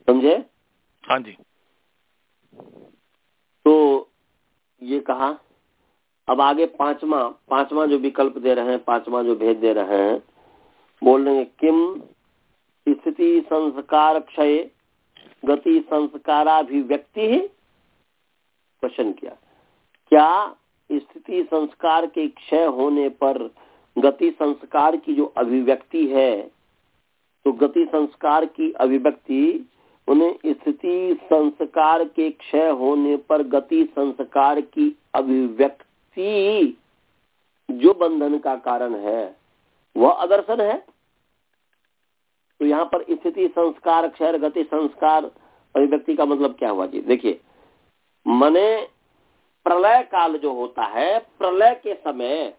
समझे? हाँ जी। तो ये कहा अब आगे पांचवा पांचवा जो विकल्प दे रहे हैं पांचवा जो भेद दे रहे हैं बोल रहे हैं किम स्थिति संस्कार क्षय गति संस्काराभिव्यक्ति ही? क्वेश्चन किया। क्या स्थिति संस्कार के क्षय होने पर गति संस्कार की जो अभिव्यक्ति है तो गति संस्कार की अभिव्यक्ति उन्हें स्थिति संस्कार के क्षय होने पर गति संस्कार की अभिव्यक्ति जो बंधन का कारण है, वह अदर्शन है। तो यहाँ पर स्थिति संस्कार, क्षय, गति संस्कार, अभिव्यक्ति का मतलब क्या हुआ जी? देखिए, मने प्रलय काल जो होता है, प्रलय के समय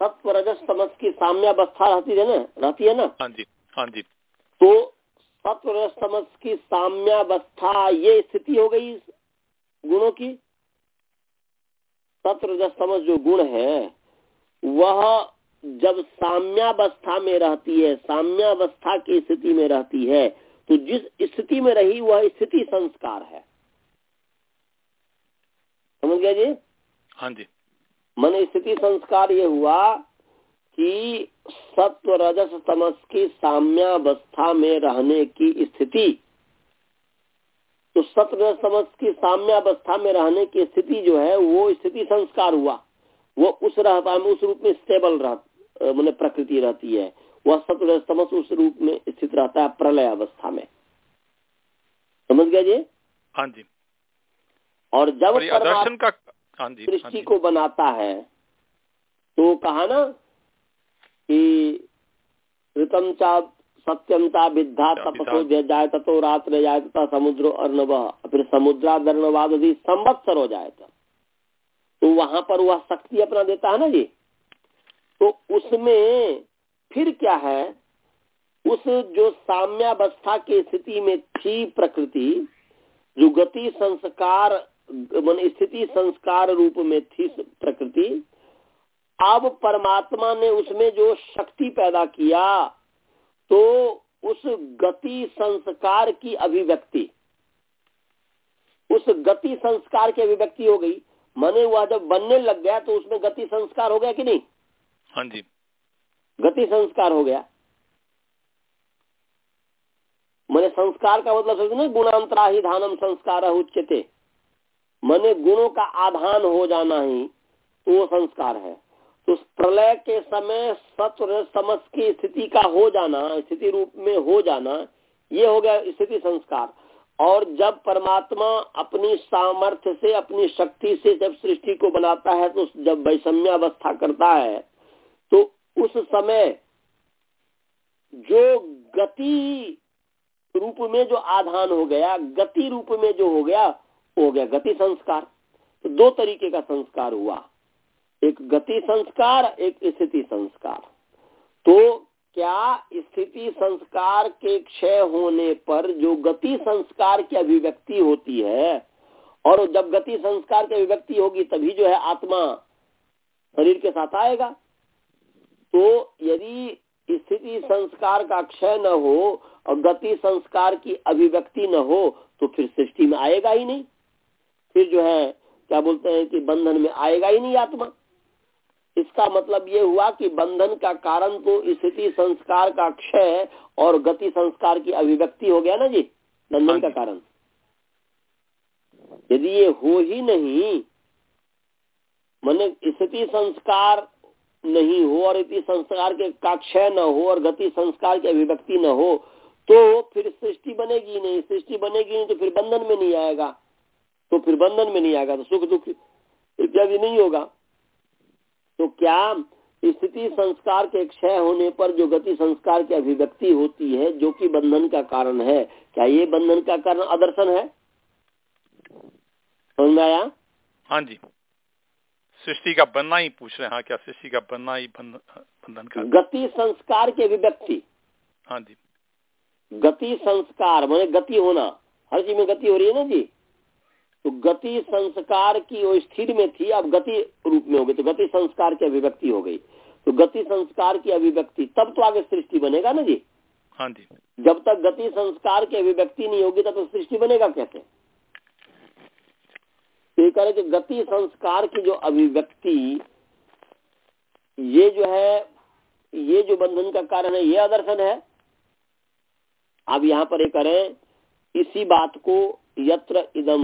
सत्व रजस तमस की साम्यावस्था रहती है ना? रहती है ना? हाँ जी हाँ जी। तो सत्व रजस तमस की साम्यावस्था ये स्थिति हो गई गुणों की। सत्व रजस तमस जो गुण है वह जब साम्यावस्था में रहती है साम्यावस्था की स्थिति में रहती है तो जिस स्थिति में रही वह स्थिति संस्कार है। समझ गया जी? हाँ जी। मन स्थिति संस्कार ये हुआ कि सत्व रजस तमस की साम्यावस्था में रहने की स्थिति। तो सत्व रजस तमस की साम्यावस्था में रहने की स्थिति जो है वो स्थिति संस्कार हुआ। वो उस रहता है उस रूप में स्टेबल रह मैंने प्रकृति रहती है। वह सत्व रजस तमस उस रूप में स्थित रहता है प्रलय अवस्था में। समझ गया जी? हाँ जी। और जब आदर्शन का सृष्टि को बनाता है। तो कहा ना कि ऋतम चा सत्यम चा विद्धा तपसो जाए ततो रात्र जाए तथा समुद्रो अर्णव। फिर समुद्रादर्णवाद यदि संवत्सर हो जाए तो वहाँ पर वह शक्ति अपना देता है ना जी? तो उसमें फिर क्या है? उस जो साम्यावस्था की स्थिति में थी प्रकृति जो गति संस्कार मन स्थिति संस्कार रूप में थी प्रकृति अब परमात्मा ने उसमें जो शक्ति पैदा किया तो उस गति संस्कार की अभिव्यक्ति उस गति संस्कार की अभिव्यक्ति हो गई। मने वह जब बनने लग गया तो उसमें गति संस्कार हो गया कि नहीं? हाँ जी। गति संस्कार हो गया। मैंने संस्कार का मतलब समझ ना गुणांतरा ही धानम संस्कार उच्चते मने गुणों का आधान हो जाना ही तो वो संस्कार है। तो प्रलय के समय सत्व समझ की स्थिति का हो जाना, स्थिति रूप में हो जाना, ये हो गया स्थिति संस्कार। और जब परमात्मा अपनी सामर्थ्य से, अपनी शक्ति से जब सृष्टि को बनाता है तो जब वैषम्य अवस्था करता है तो उस समय जो गति रूप में जो आधान हो गया, गति रूप में जो हो गया हो गया गति संस्कार। तो दो तरीके का संस्कार हुआ। एक गति संस्कार, एक स्थिति संस्कार। तो क्या स्थिति संस्कार के क्षय होने पर जो गति संस्कार की अभिव्यक्ति होती है, और जब गति संस्कार की अभिव्यक्ति होगी, तभी जो है आत्मा शरीर के साथ आएगा। तो यदि स्थिति संस्कार का क्षय न हो, और गति संस्कार की अभिव्यक्ति न हो तो फिर सृष्टि में आएगा ही नहीं। फिर जो है क्या बोलते हैं कि बंधन में आएगा ही नहीं आत्मा। इसका मतलब ये हुआ कि बंधन का कारण तो स्थिति संस्कार का क्षय और गति संस्कार की अभिव्यक्ति हो गया ना जी बंधन का कारण। यदि ये हो ही नहीं मैंने स्थिति संस्कार नहीं हो और इति संस्कार के का क्षय न हो और गति संस्कार की अभिव्यक्ति न हो तो फिर सृष्टि बनेगी नहीं। सृष्टि बनेगी नहीं तो फिर बंधन में नहीं आएगा। तो फिर बंधन में नहीं आएगा तो सुख दुख इत्यादि नहीं होगा। तो क्या स्थिति संस्कार के क्षय होने पर जो गति संस्कार की अभिव्यक्ति होती है जो कि बंधन का कारण है क्या ये बंधन का कारण आदर्शन है? समझ आया? हाँ जी। सृष्टि का बनना ही पूछ रहे हैं हाँ क्या सृष्टि का बनना ही बंधन का? गति संस्कार की अभिव्यक्ति। हाँ जी। गति संस्कार मैंने गति होना। हर चीज़ में गति हो रही है ना जी? तो गति संस्कार की वो स्थिर में थी अब गति रूप में हो गई तो गति संस्कार की अभिव्यक्ति हो गई। तो गति संस्कार की अभिव्यक्ति तब तो आगे सृष्टि बनेगा ना जी? हाँ जी। जब तक गति संस्कार की अभिव्यक्ति नहीं होगी तब तो सृष्टि बनेगा कैसे? तो ये कह रहे कि गति संस्कार की जो अभिव्यक्ति ये जो है ये जो बंधन का कारण है ये आदर्शन है। अब यहाँ पर ये करें इसी बात को यत्र इदम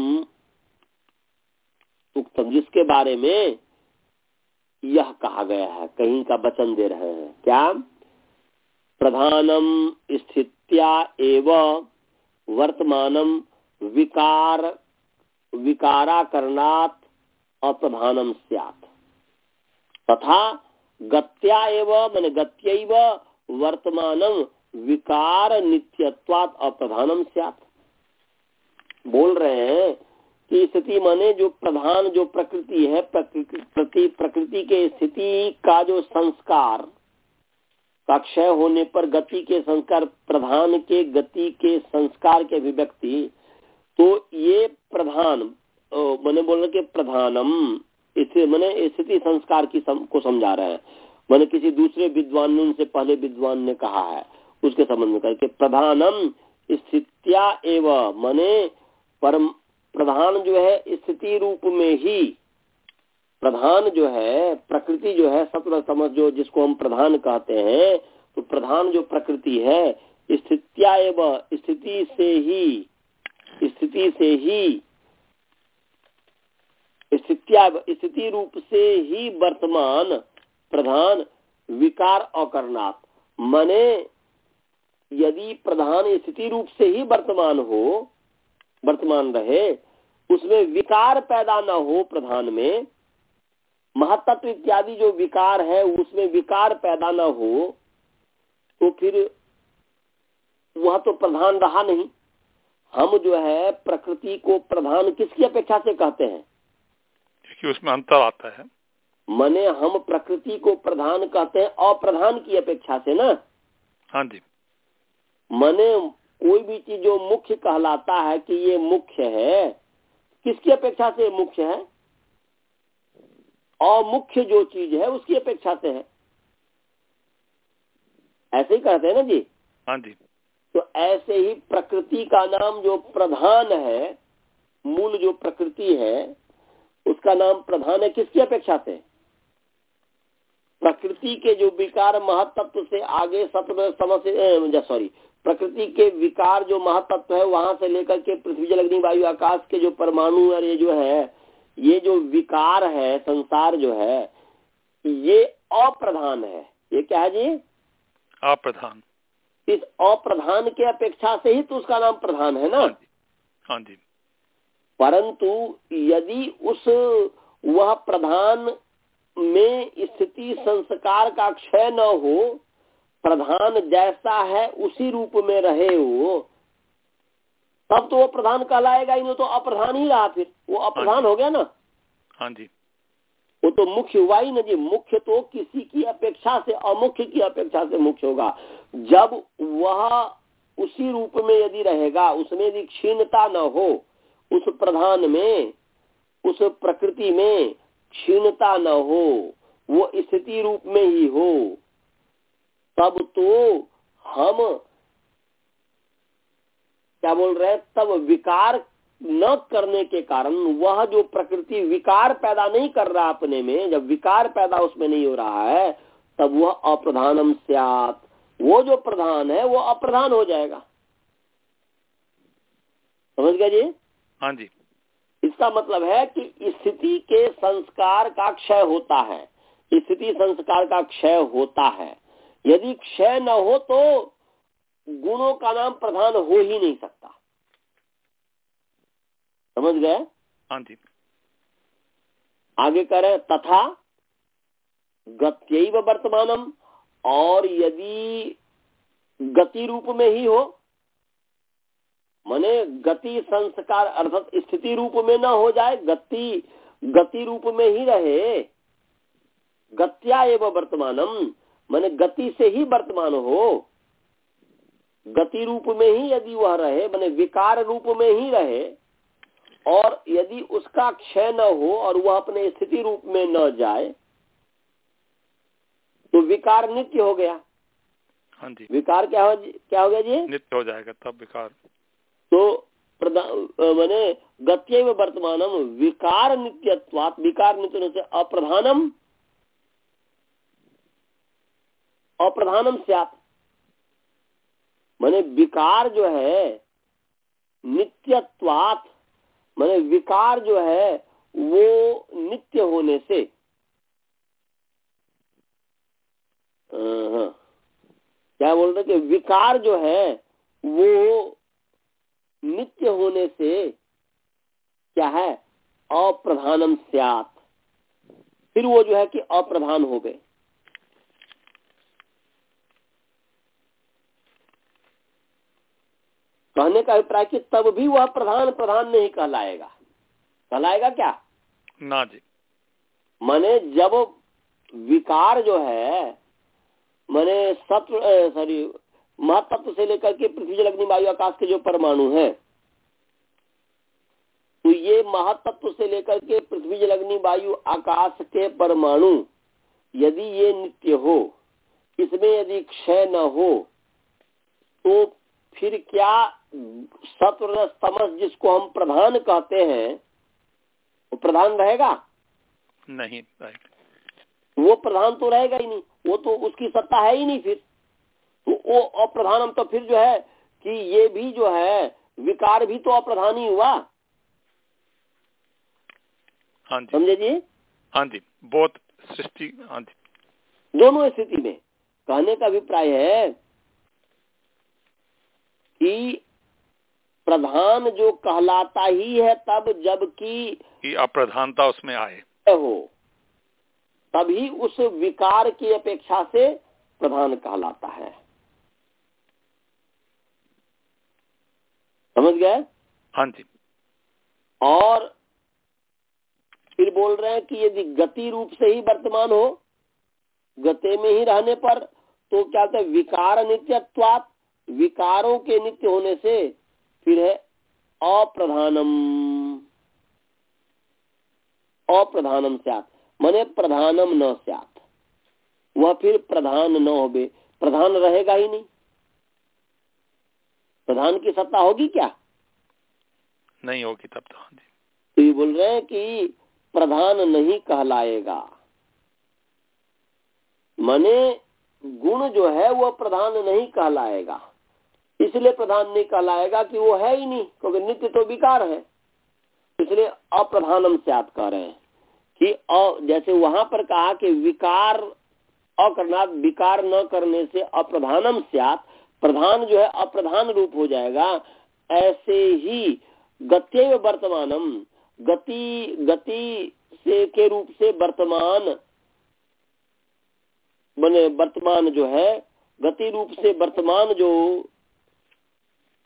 उक्तम जिसके बारे में यह कहा गया है, कहीं का वचन दे रहे हैं। क्या? प्रधानम स्थित्या एव वर्तमानम विकार, विकाराकरणात अप्रधानम तथा गत्या एव, मैंने गत्यैव वर्तमानम विकार नित्यत्वात अप्रधानम सियात। बोल रहे हैं स्थिति माने जो प्रधान जो प्रकृति है प्रकृति प्रकृति के स्थिति का जो संस्कार क्षय होने पर गति के संस्कार प्रधान के गति के संस्कार के अभिव्यक्ति तो ये प्रधान मैंने बोल के प्रधानम मैंने स्थिति संस्कार की सम, को समझा रहे हैं। मैंने किसी दूसरे विद्वान ने उनसे पहले विद्वान ने कहा है उसके संबंध में करके प्रधानम स्थितिया एवं मने परम प्रधान जो है, स्थिति रूप में ही प्रधान जो है, प्रकृति जो है सत्र समझ जो, जिसको हम प्रधान कहते हैं तो प्रधान जो प्रकृति है, स्थित्या एवं, स्थिति से ही, स्थिति से ही, स्थित्या, स्थिति रूप से ही वर्तमान प्रधान विकार अकरणात्। मने, यदि प्रधान स्थिति रूप से ही वर्तमान हो वर्तमान रहे उसमें विकार पैदा न हो प्रधान में महातत्व इत्यादि जो विकार है उसमें विकार पैदा न हो तो फिर वह तो प्रधान रहा नहीं। हम जो है प्रकृति को प्रधान किसकी अपेक्षा से कहते हैं? क्योंकि उसमें अंतर आता है। मने हम प्रकृति को प्रधान कहते हैं अप्रधान की अपेक्षा से ना? हाँ जी। मने कोई भी चीज़ जो मुख्य कहलाता है कि ये मुख्य है किसकी अपेक्षा से मुख्य है? और मुख्य जो चीज़ है उसकी अपेक्षा से है। ऐसे ही कहते हैं ना जी? हाँ जी। तो ऐसे ही प्रकृति का नाम जो प्रधान है मूल जो प्रकृति है उसका नाम प्रधान है किसकी अपेक्षा से? प्रकृति के जो विकार महत्व से आगे सत्र समझ सॉरी प्रकृति के विकार जो महातत्व है वहाँ से लेकर के पृथ्वी जल अग्नि वायु आकाश के जो परमाणु और ये जो है ये जो विकार है संसार जो है ये अप्रधान है। ये क्या है जी? अप्रधान। इस अप्रधान के अपेक्षा से ही तो उसका नाम प्रधान है ना? हाँ जी। हाँ परंतु यदि उस वह प्रधान में स्थिति संस्कार का क्षय न हो प्रधान जैसा है उसी रूप में रहे वो। तब तो वो प्रधान कहलाएगा ही नहीं तो अप्रधान ही रहा फिर। वो अप्रधान हो गया ना? हाँ जी। वो तो मुख्य हुआ ही ना जी। मुख्य तो किसी की अपेक्षा से अमुख्य की अपेक्षा से मुख्य होगा। जब वह उसी रूप में यदि रहेगा उसमें यदि क्षीणता न हो उस प्रधान में उस प्रकृति में क्षीणता न हो, वो स्थिति रूप में ही हो। तब तो हम क्या बोल रहे तब विकार न करने के कारण, वह जो प्रकृति विकार पैदा नहीं कर रहा अपने में, जब विकार पैदा उसमें नहीं हो रहा है, तब वह अप्रधानम सियात। वो जो प्रधान है, वो अप्रधान हो जाएगा। समझ गया जी? हाँ जी। इसका मतलब है कि स्थिति के संस्कार का क्षय होता है। स्थिति संस्कार का क्षय होता है। यदि क्षय न हो तो गुणों का नाम प्रधान हो ही नहीं सकता। समझ गए? हाँ जी। आगे करें तथा गत्यव वर्तमानम और यदि गति रूप में ही हो माने गति संस्कार अर्थात स्थिति रूप में न हो जाए गति गति रूप में ही रहे। गत्या एवं वर्तमानम मैंने गति से ही वर्तमान हो। गति रूप में ही यदि वह रहे मैंने विकार रूप में ही रहे और यदि उसका क्षय न हो और वह अपने स्थिति रूप में न जाए तो विकार नित्य हो गया। हाँ जी। विकार क्या हो क्या हो गया जी? नित्य हो जाएगा तब विकार। तो मैंने गत्य वर्तमानम विकार नित्यत्वात विकार नित्य से अप्रधानम अप्रधानम स्यात। मैंने विकार जो है, नित्यत्वात, मैंने विकार जो है, वो नित्य होने से। हाँ। क्या बोल रहे कि विकार जो है, वो नित्य होने से क्या है? अप्रधानम स्यात। फिर वो जो है कि अप्रधान हो गए। कहने का अभिप्राय कि तब भी वह प्रधान प्रधान नहीं कहलाएगा। कहलाएगा क्या? ना जी। माने जब विकार जो है माने सत्व सॉरी महत्व से लेकर के पृथ्वी जल अग्नि वायु आकाश के जो परमाणु है तो ये महातत्व से लेकर के पृथ्वी जल अग्नि वायु आकाश के परमाणु यदि ये नित्य हो इसमें यदि क्षय न हो तो फिर क्या सत्व तमस जिसको हम प्रधान कहते हैं वो प्रधान रहेगा? नहीं वो प्रधान तो रहेगा ही नहीं वो तो उसकी सत्ता है ही नहीं फिर। तो वो अप्रधान तो फिर जो है कि ये भी जो है विकार भी तो अप्रधान ही हुआ। हाँ जी। समझे जी? हाँ जी बहुत सृष्टि हाँ जी। दोनों स्थिति में कहने का अभिप्राय है कि प्रधान जो कहलाता ही है तब जबकि अप्रधानता उसमें आए। हो तभी उस विकार की अपेक्षा से प्रधान कहलाता है। समझ गए? हाँ जी। और फिर बोल रहे हैं कि यदि गति रूप से ही वर्तमान हो गते में ही रहने पर तो क्या कहते विकार नित्यत्वात विकारों के नित्य होने से फिर है अप्रधानम। अप्रधानम सत मने प्रधानम न सत वह फिर प्रधान न हो प्रधान रहेगा ही नहीं। प्रधान की सत्ता होगी क्या? नहीं होगी तब तो हाँ तो ये बोल रहे हैं कि प्रधान नहीं कहलाएगा। मने गुण जो है वह प्रधान नहीं कहलाएगा। इसलिए प्रधान नहीं कहलाएगा कि वो है ही नहीं क्योंकि नित्य तो विकार है। इसलिए अप्रधानम से आप कह रहे हैं कि अ, जैसे वहाँ पर कहा कि विकार अकरना विकार न करने से अप्रधानम स्यात प्रधान जो है अप्रधान रूप हो जाएगा। ऐसे ही गत्य वर्तमानम, गति गति से, के रूप से वर्तमान, बने वर्तमान जो है, गति रूप से वर्तमान जो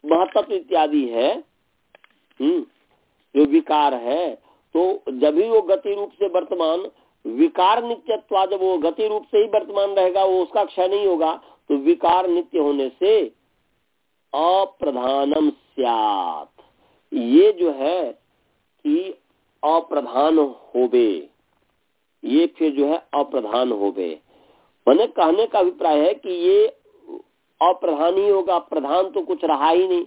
महत्व इत्यादि है हम्म जो विकार है तो जब भी वो गति रूप से वर्तमान, विकार नित्यत्वा जब वो गति रूप से ही वर्तमान रहेगा, वो उसका क्षय नहीं होगा। तो विकार नित्य होने से अप्रधानम स्यात। ये जो है कि अप्रधान होबे ये फिर जो है अप्रधान होबे मैंने कहने का अभिप्राय है कि ये अप्रधान ही होगा। प्रधान तो कुछ रहा ही नहीं।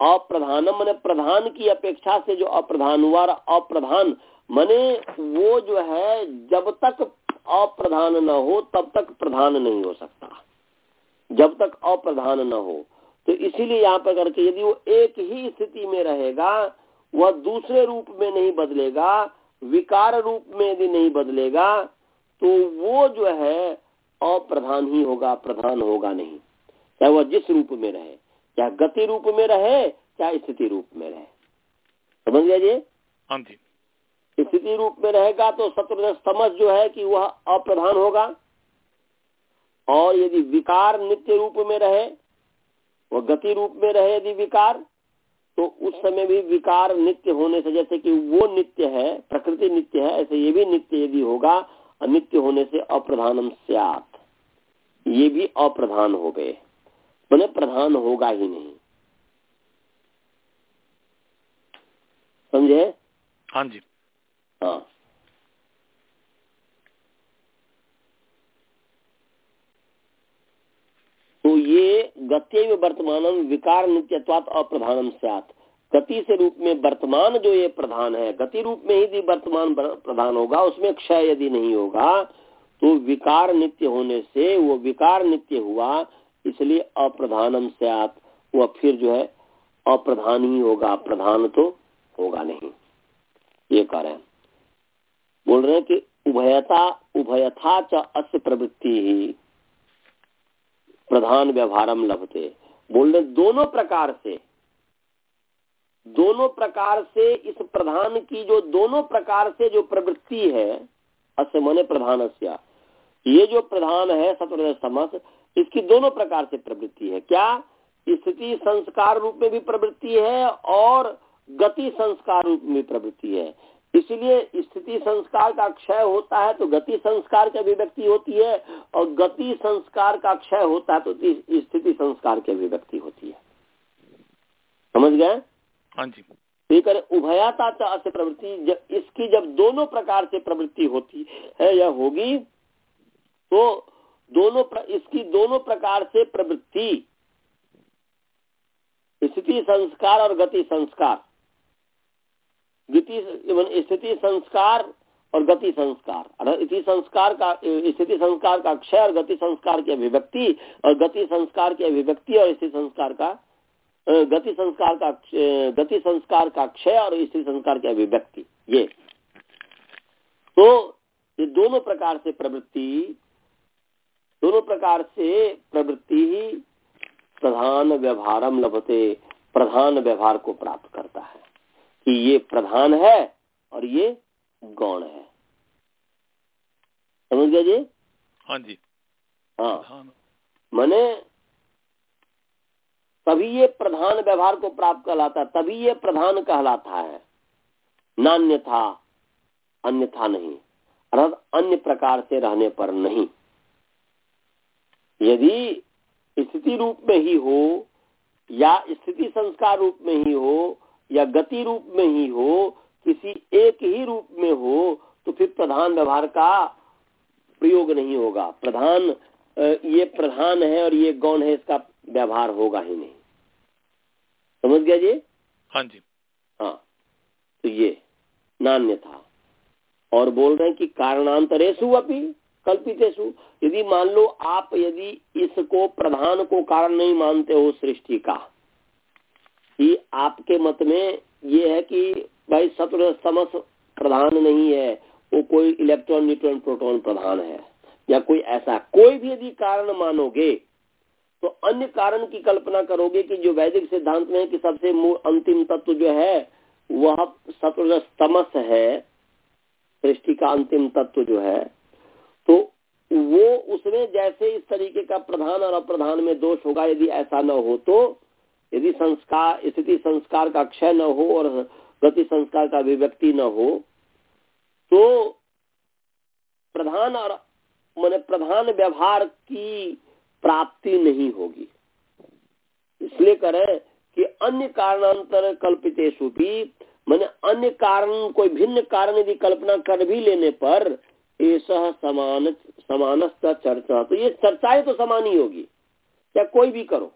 अप्रधान मैंने प्रधान की अपेक्षा से जो अप्रधान हुआ अप्रधान मैंने वो जो है जब तक अप्रधान न हो तब तक प्रधान नहीं हो सकता। जब तक अप्रधान न हो। तो इसीलिए यहाँ पर करके यदि वो एक ही स्थिति में रहेगा वह दूसरे रूप में नहीं बदलेगा विकार रूप में यदि नहीं बदलेगा तो वो जो है अप्रधान ही होगा प्रधान होगा नहीं। चाहे वह जिस रूप में रहे चाहे गति रूप में रहे चाहे स्थिति रूप में रहे। समझ जी? हाँ स्थिति रूप में रहेगा तो सत्र समझ जो है कि वह अप्रधान होगा। और यदि विकार नित्य रूप में रहे वह गति रूप में रहे यदि विकार तो उस समय भी विकार नित्य होने से जैसे कि वो नित्य है प्रकृति नित्य है ऐसे ये भी नित्य यदि होगा अनित्य होने से अप्रधानम स्यात। ये भी अप्रधान हो गए। मैंने प्रधान होगा ही नहीं। समझे? हाँ जी। हाँ। तो ये गत्य वर्तमान विकार नित्यत्वात अप्रधानम सात गति से रूप में वर्तमान जो ये प्रधान है, गति रूप में यदि वर्तमान प्रधान होगा, उसमें क्षय यदि नहीं होगा तो विकार नित्य होने से वो विकार नित्य हुआ, इसलिए अप्रधानम सात वह फिर जो है, अप्रधान ही होगा, प्रधान तो होगा नहीं। ये कह रहे बोल रहे हैं कि उभयता, उभयथा च अस्य प्रवृत्ति। ही प्रधान व्यवहारम लभते। बोल रहे दोनों प्रकार से, दोनों प्रकार से इस प्रधान की जो दोनों प्रकार से जो प्रवृत्ति है अस्य मने प्रधान ये जो प्रधान है सत्र समस, इसकी दोनों प्रकार से प्रवृत्ति है। क्या स्थिति संस्कार रूप में भी प्रवृत्ति है और गति संस्कार रूप में प्रवृत्ति है? इसलिए स्थिति संस्कार का क्षय होता है तो गति संस्कार की अभिव्यक्ति होती है और गति संस्कार का क्षय होता है तो स्थिति संस्कार की अभिव्यक्ति होती है। समझ गए? हाँ जी। ठीक है उभयाता से प्रवृत्ति जब इसकी जब दोनों प्रकार से प्रवृत्ति होती है या होगी तो दोनों प्र, इसकी दोनों प्रकार से प्रवृत्ति स्थिति संस्कार और गति संस्कार स्थिति संस्कार और गति संस्कार। स्थिति संस्कार का, स्थिति संस्कार का क्षय और गति संस्कार की अभिव्यक्ति, और गति संस्कार की अभिव्यक्ति और स्थिति संस्कार का गति संस्कार का गति संस्कार का क्षय और स्थिति संस्कार की अभिव्यक्ति। ये। तो ये दोनों प्रकार से प्रवृत्ति, दोनों प्रकार से प्रवृत्ति ही प्रधान व्यवहारम लभते, प्रधान व्यवहार को प्राप्त करता है। कि ये प्रधान है और ये गौण है। समझ गया जी? हाँ जी। हाँ। मैंने तभी ये प्रधान व्यवहार को प्राप्त कहलाता तभी ये प्रधान कहलाता है। नान्यथा अन्यथा नहीं। अर्थात अन्य प्रकार से रहने पर नहीं। यदि स्थिति रूप में ही हो या स्थिति संस्कार रूप में ही हो या गति रूप में ही हो किसी एक ही रूप में हो तो फिर प्रधान व्यवहार का प्रयोग नहीं होगा। प्रधान ये प्रधान है और ये गौण है इसका व्यवहार होगा ही नहीं। समझ गया जी? हाँ जी। हाँ तो ये नान्य था। और बोल रहे हैं कि कारणांतरेशु अपनी कल्पितेशु यदि मान लो आप यदि इसको प्रधान को कारण नहीं मानते हो सृष्टि का कि आपके मत में ये है कि भाई सत्र समस प्रधान नहीं है, वो कोई इलेक्ट्रॉन, न्यूट्रॉन, प्रोटॉन प्रधान है, या कोई ऐसा, कोई भी यदि कारण मानोगे तो अन्य कारण की कल्पना करोगे कि जो वैदिक सिद्धांत में है कि सबसे अंतिम तत्व जो है, वह सत्र तमस है, सृष्टि का अंतिम तत्व जो है तो वो उसमें जैसे इस तरीके का प्रधान और अप्रधान में दोष होगा, यदि ऐसा न हो तो यदि संस्कार, स्थिति संस्कार का क्षय न हो और गति संस्कार का अभिव्यक्ति न हो तो प्रधान और मैंने प्रधान व्यवहार की प्राप्ति नहीं होगी। इसलिए करें कि अन्य कारणांतर कल्पितेशु भी, मैंने अन्य कारण, कोई भिन्न कारण यदि कल्पना कर भी लेने पर ऐसा समान समान चर्चा। तो ये चर्चाएँ तो समान ही होगी, या कोई भी करो।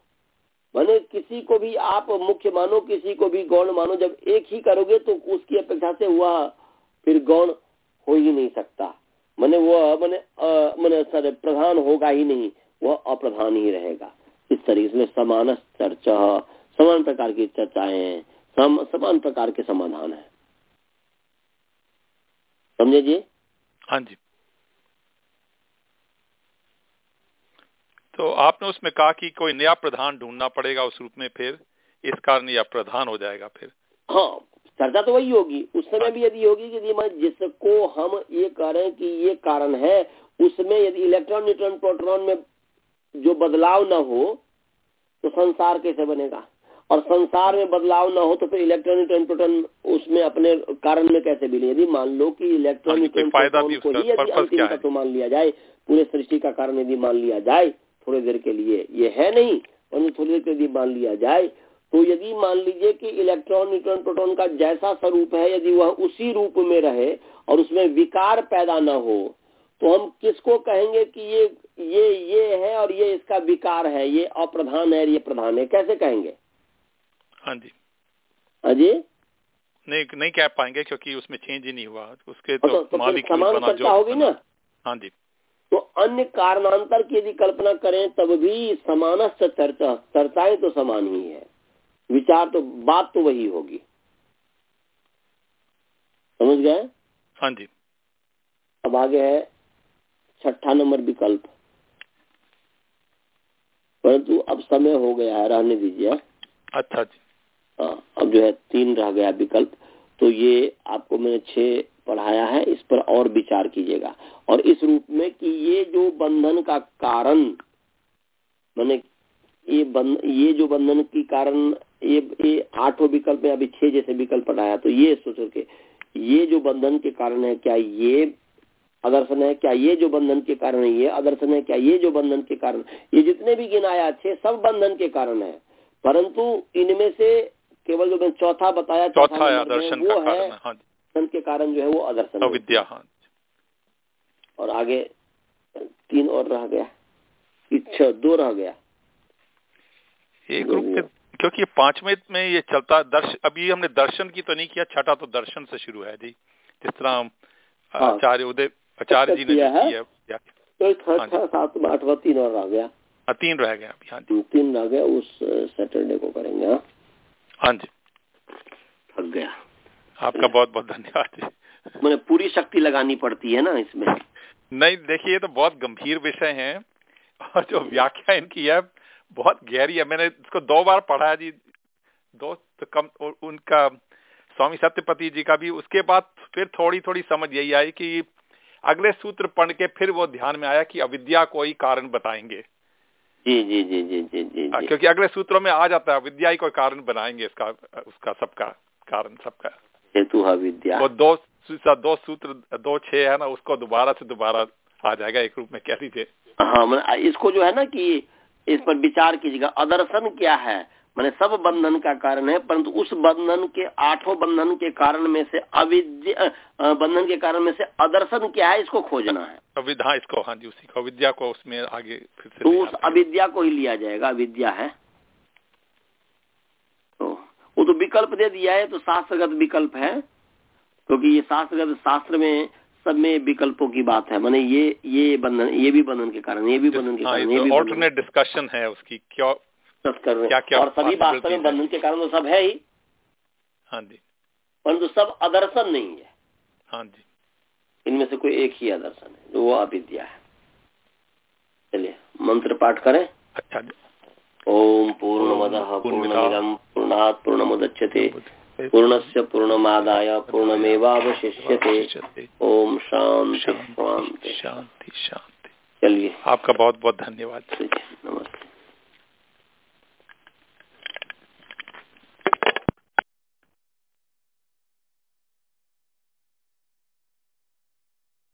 मैंने किसी को भी आप मुख्य मानो किसी को भी गौण मानो जब एक ही करोगे तो उसकी अपेक्षा से वह फिर गौण हो ही नहीं सकता। मैंने वह मैंने मैंने सर प्रधान होगा ही नहीं वह अप्रधान ही रहेगा। इस तरीके से समान चर्चा समान प्रकार की चर्चाएँ सम, समान प्रकार के समाधान है। समझे जी? हाँ जी। तो आपने उसमें कहा कि कोई नया प्रधान ढूंढना पड़ेगा उस रूप में फिर इस कारण यह प्रधान हो जाएगा फिर। हाँ चर्चा तो वही होगी। उस समय भी यदि होगी कि जिसको हम ये कह रहे हैं कि ये कारण है उसमें यदि इलेक्ट्रॉन न्यूट्रॉन प्रोटॉन में जो बदलाव न हो तो संसार कैसे बनेगा? और संसार में बदलाव न हो तो फिर इलेक्ट्रॉन न्यूट्रॉन प्रोटॉन उसमें अपने कारण में कैसे मिले? यदि मान लो कि इलेक्ट्रॉन न्यूट्रॉन प्रोटॉन को ही यदि अंतिम तत्व मान लिया जाए पूरे सृष्टि का कारण यदि मान लिया जाए थोड़ी देर के लिए। ये है नहीं परंतु थोड़ी देर के लिए मान लिया जाए तो यदि मान लीजिए कि इलेक्ट्रॉन न्यूट्रॉन प्रोटॉन का जैसा स्वरूप है यदि वह उसी रूप में रहे और उसमें विकार पैदा न हो तो हम किसको कहेंगे कि ये ये ये है और ये इसका विकार है ये अप्रधान है ये प्रधान है? कैसे कहेंगे? हाँ जी। हाँ जी? नहीं नहीं कह पाएँगे क्योंकि उसमें चेंज ही नहीं हुआ। उसके तो, तो, तो मालिक समान चर्चा होगी ना? हाँ जी। तो अन्य कारणांतर की यदि कल्पना करें तब भी समान चर्चा चर्चाएँ तो समान ही है। विचार तो बात तो वही होगी। समझ गए? हाँ जी। अब आगे है छठा नंबर विकल्प। परंतु अब समय हो गया है रहने दीजिए। अच्छा जी। हाँ अब जो है तीन रह गया विकल्प। तो ये आपको मैंने छह पढ़ाया है इस पर और विचार कीजिएगा। और इस रूप में कि ये जो बंधन का कारण मैंने ये बंध ये जो बंधन की कारण ये ये आठों विकल्प में अभी छह जैसे विकल्प पढ़ाया तो ये सोच के ये जो बंधन के कारण है क्या ये अदर्शन है क्या ये जो बंधन के कारण है ये अदर्शन है क्या ये जो बंधन के कारण ये जितने भी गिनाया छह सब बंधन के कारण है। परंतु इनमें से केवल जो मैंने चौथा बताया चौथा वो है हाँ के कारण जो है वो अदर्शन विद्या हाँ और आगे तीन और रह गया। इच्छा दो रह गया। एक रूप के क्योंकि पाँचवें में ये चलता दर्श अभी हमने दर्शन की तो नहीं किया छठा तो दर्शन से शुरू है जी। जिस तरह हाँ। आचार्य उदय आचार्य जी ने किया है। तो हाँ सात आठवा तीन और रह गया। हाँ तीन रह गया अभी हाँ जी। तीन रह गया उस सैटरडे को करेंगे हाँ। हाँ जी। थक गया। आपका बहुत बहुत धन्यवाद मैंने पूरी शक्ति लगानी पड़ती है ना इसमें। नहीं देखिए ये तो बहुत गंभीर विषय है और जो व्याख्या इनकी है बहुत गहरी है। मैंने इसको दो बार पढ़ा जी। दो तो कम उनका स्वामी सत्यपति जी का भी। उसके बाद फिर थोड़ी थोड़ी समझ यही आई कि अगले सूत्र पढ़ के फिर वो ध्यान में आया कि अविद्या को ही कारण बताएँगे। जी जी जी जी जी जी, जी। क्योंकि अगले सूत्रों में आ जाता है अविद्या ही कोई कारण बनाएँगे इसका उसका सबका कारण सबका। हेतु विद्या वो दो दो सूत्र दो छह है ना उसको दोबारा से दोबारा आ जाएगा एक रूप में कह लीजिए हाँ इसको जो है ना कि इस पर विचार कीजिएगा अदर्शन क्या है? मैंने सब बंधन का कारण है परंतु उस बंधन के आठों बंधन के कारण में से अविद्या बंधन के कारण में से अदर्शन क्या है इसको खोजना है। अविद्या इसको हाँ जी उसी को अविद्या को उसमें आगे फिर से तो उस अविद्या को ही लिया जाएगा अविद्या है। वो तो विकल्प दे दिया है तो शास्त्रगत विकल्प है क्योंकि ये शास्त्रगत शास्त्र में सब में विकल्पों की बात है। मैंने ये ये बंधन ये भी बंधन के कारण ये भी बंधन के हाँ, कारण ये भी ऑल्टरनेट डिस्कशन है उसकी क्या कर रहे क्या क्या और सभी वास्तव में बंधन के कारण तो सब है ही। हाँ जी। परंतु सब अदर्शन नहीं है। हाँ जी। इनमें से कोई एक ही अदर्शन है जो वो अविद्या है। चलिए मंत्र पाठ करें। अच्छा ओम पूर्णमद पूर्ण पूर्णात् पूर्णमुदच्यते पूर्णस्य पूर्णमादाय पूर्णमेवावशिष्यते। ओम शांति शांति शांति शांति चलिए। आपका बहुत बहुत धन्यवाद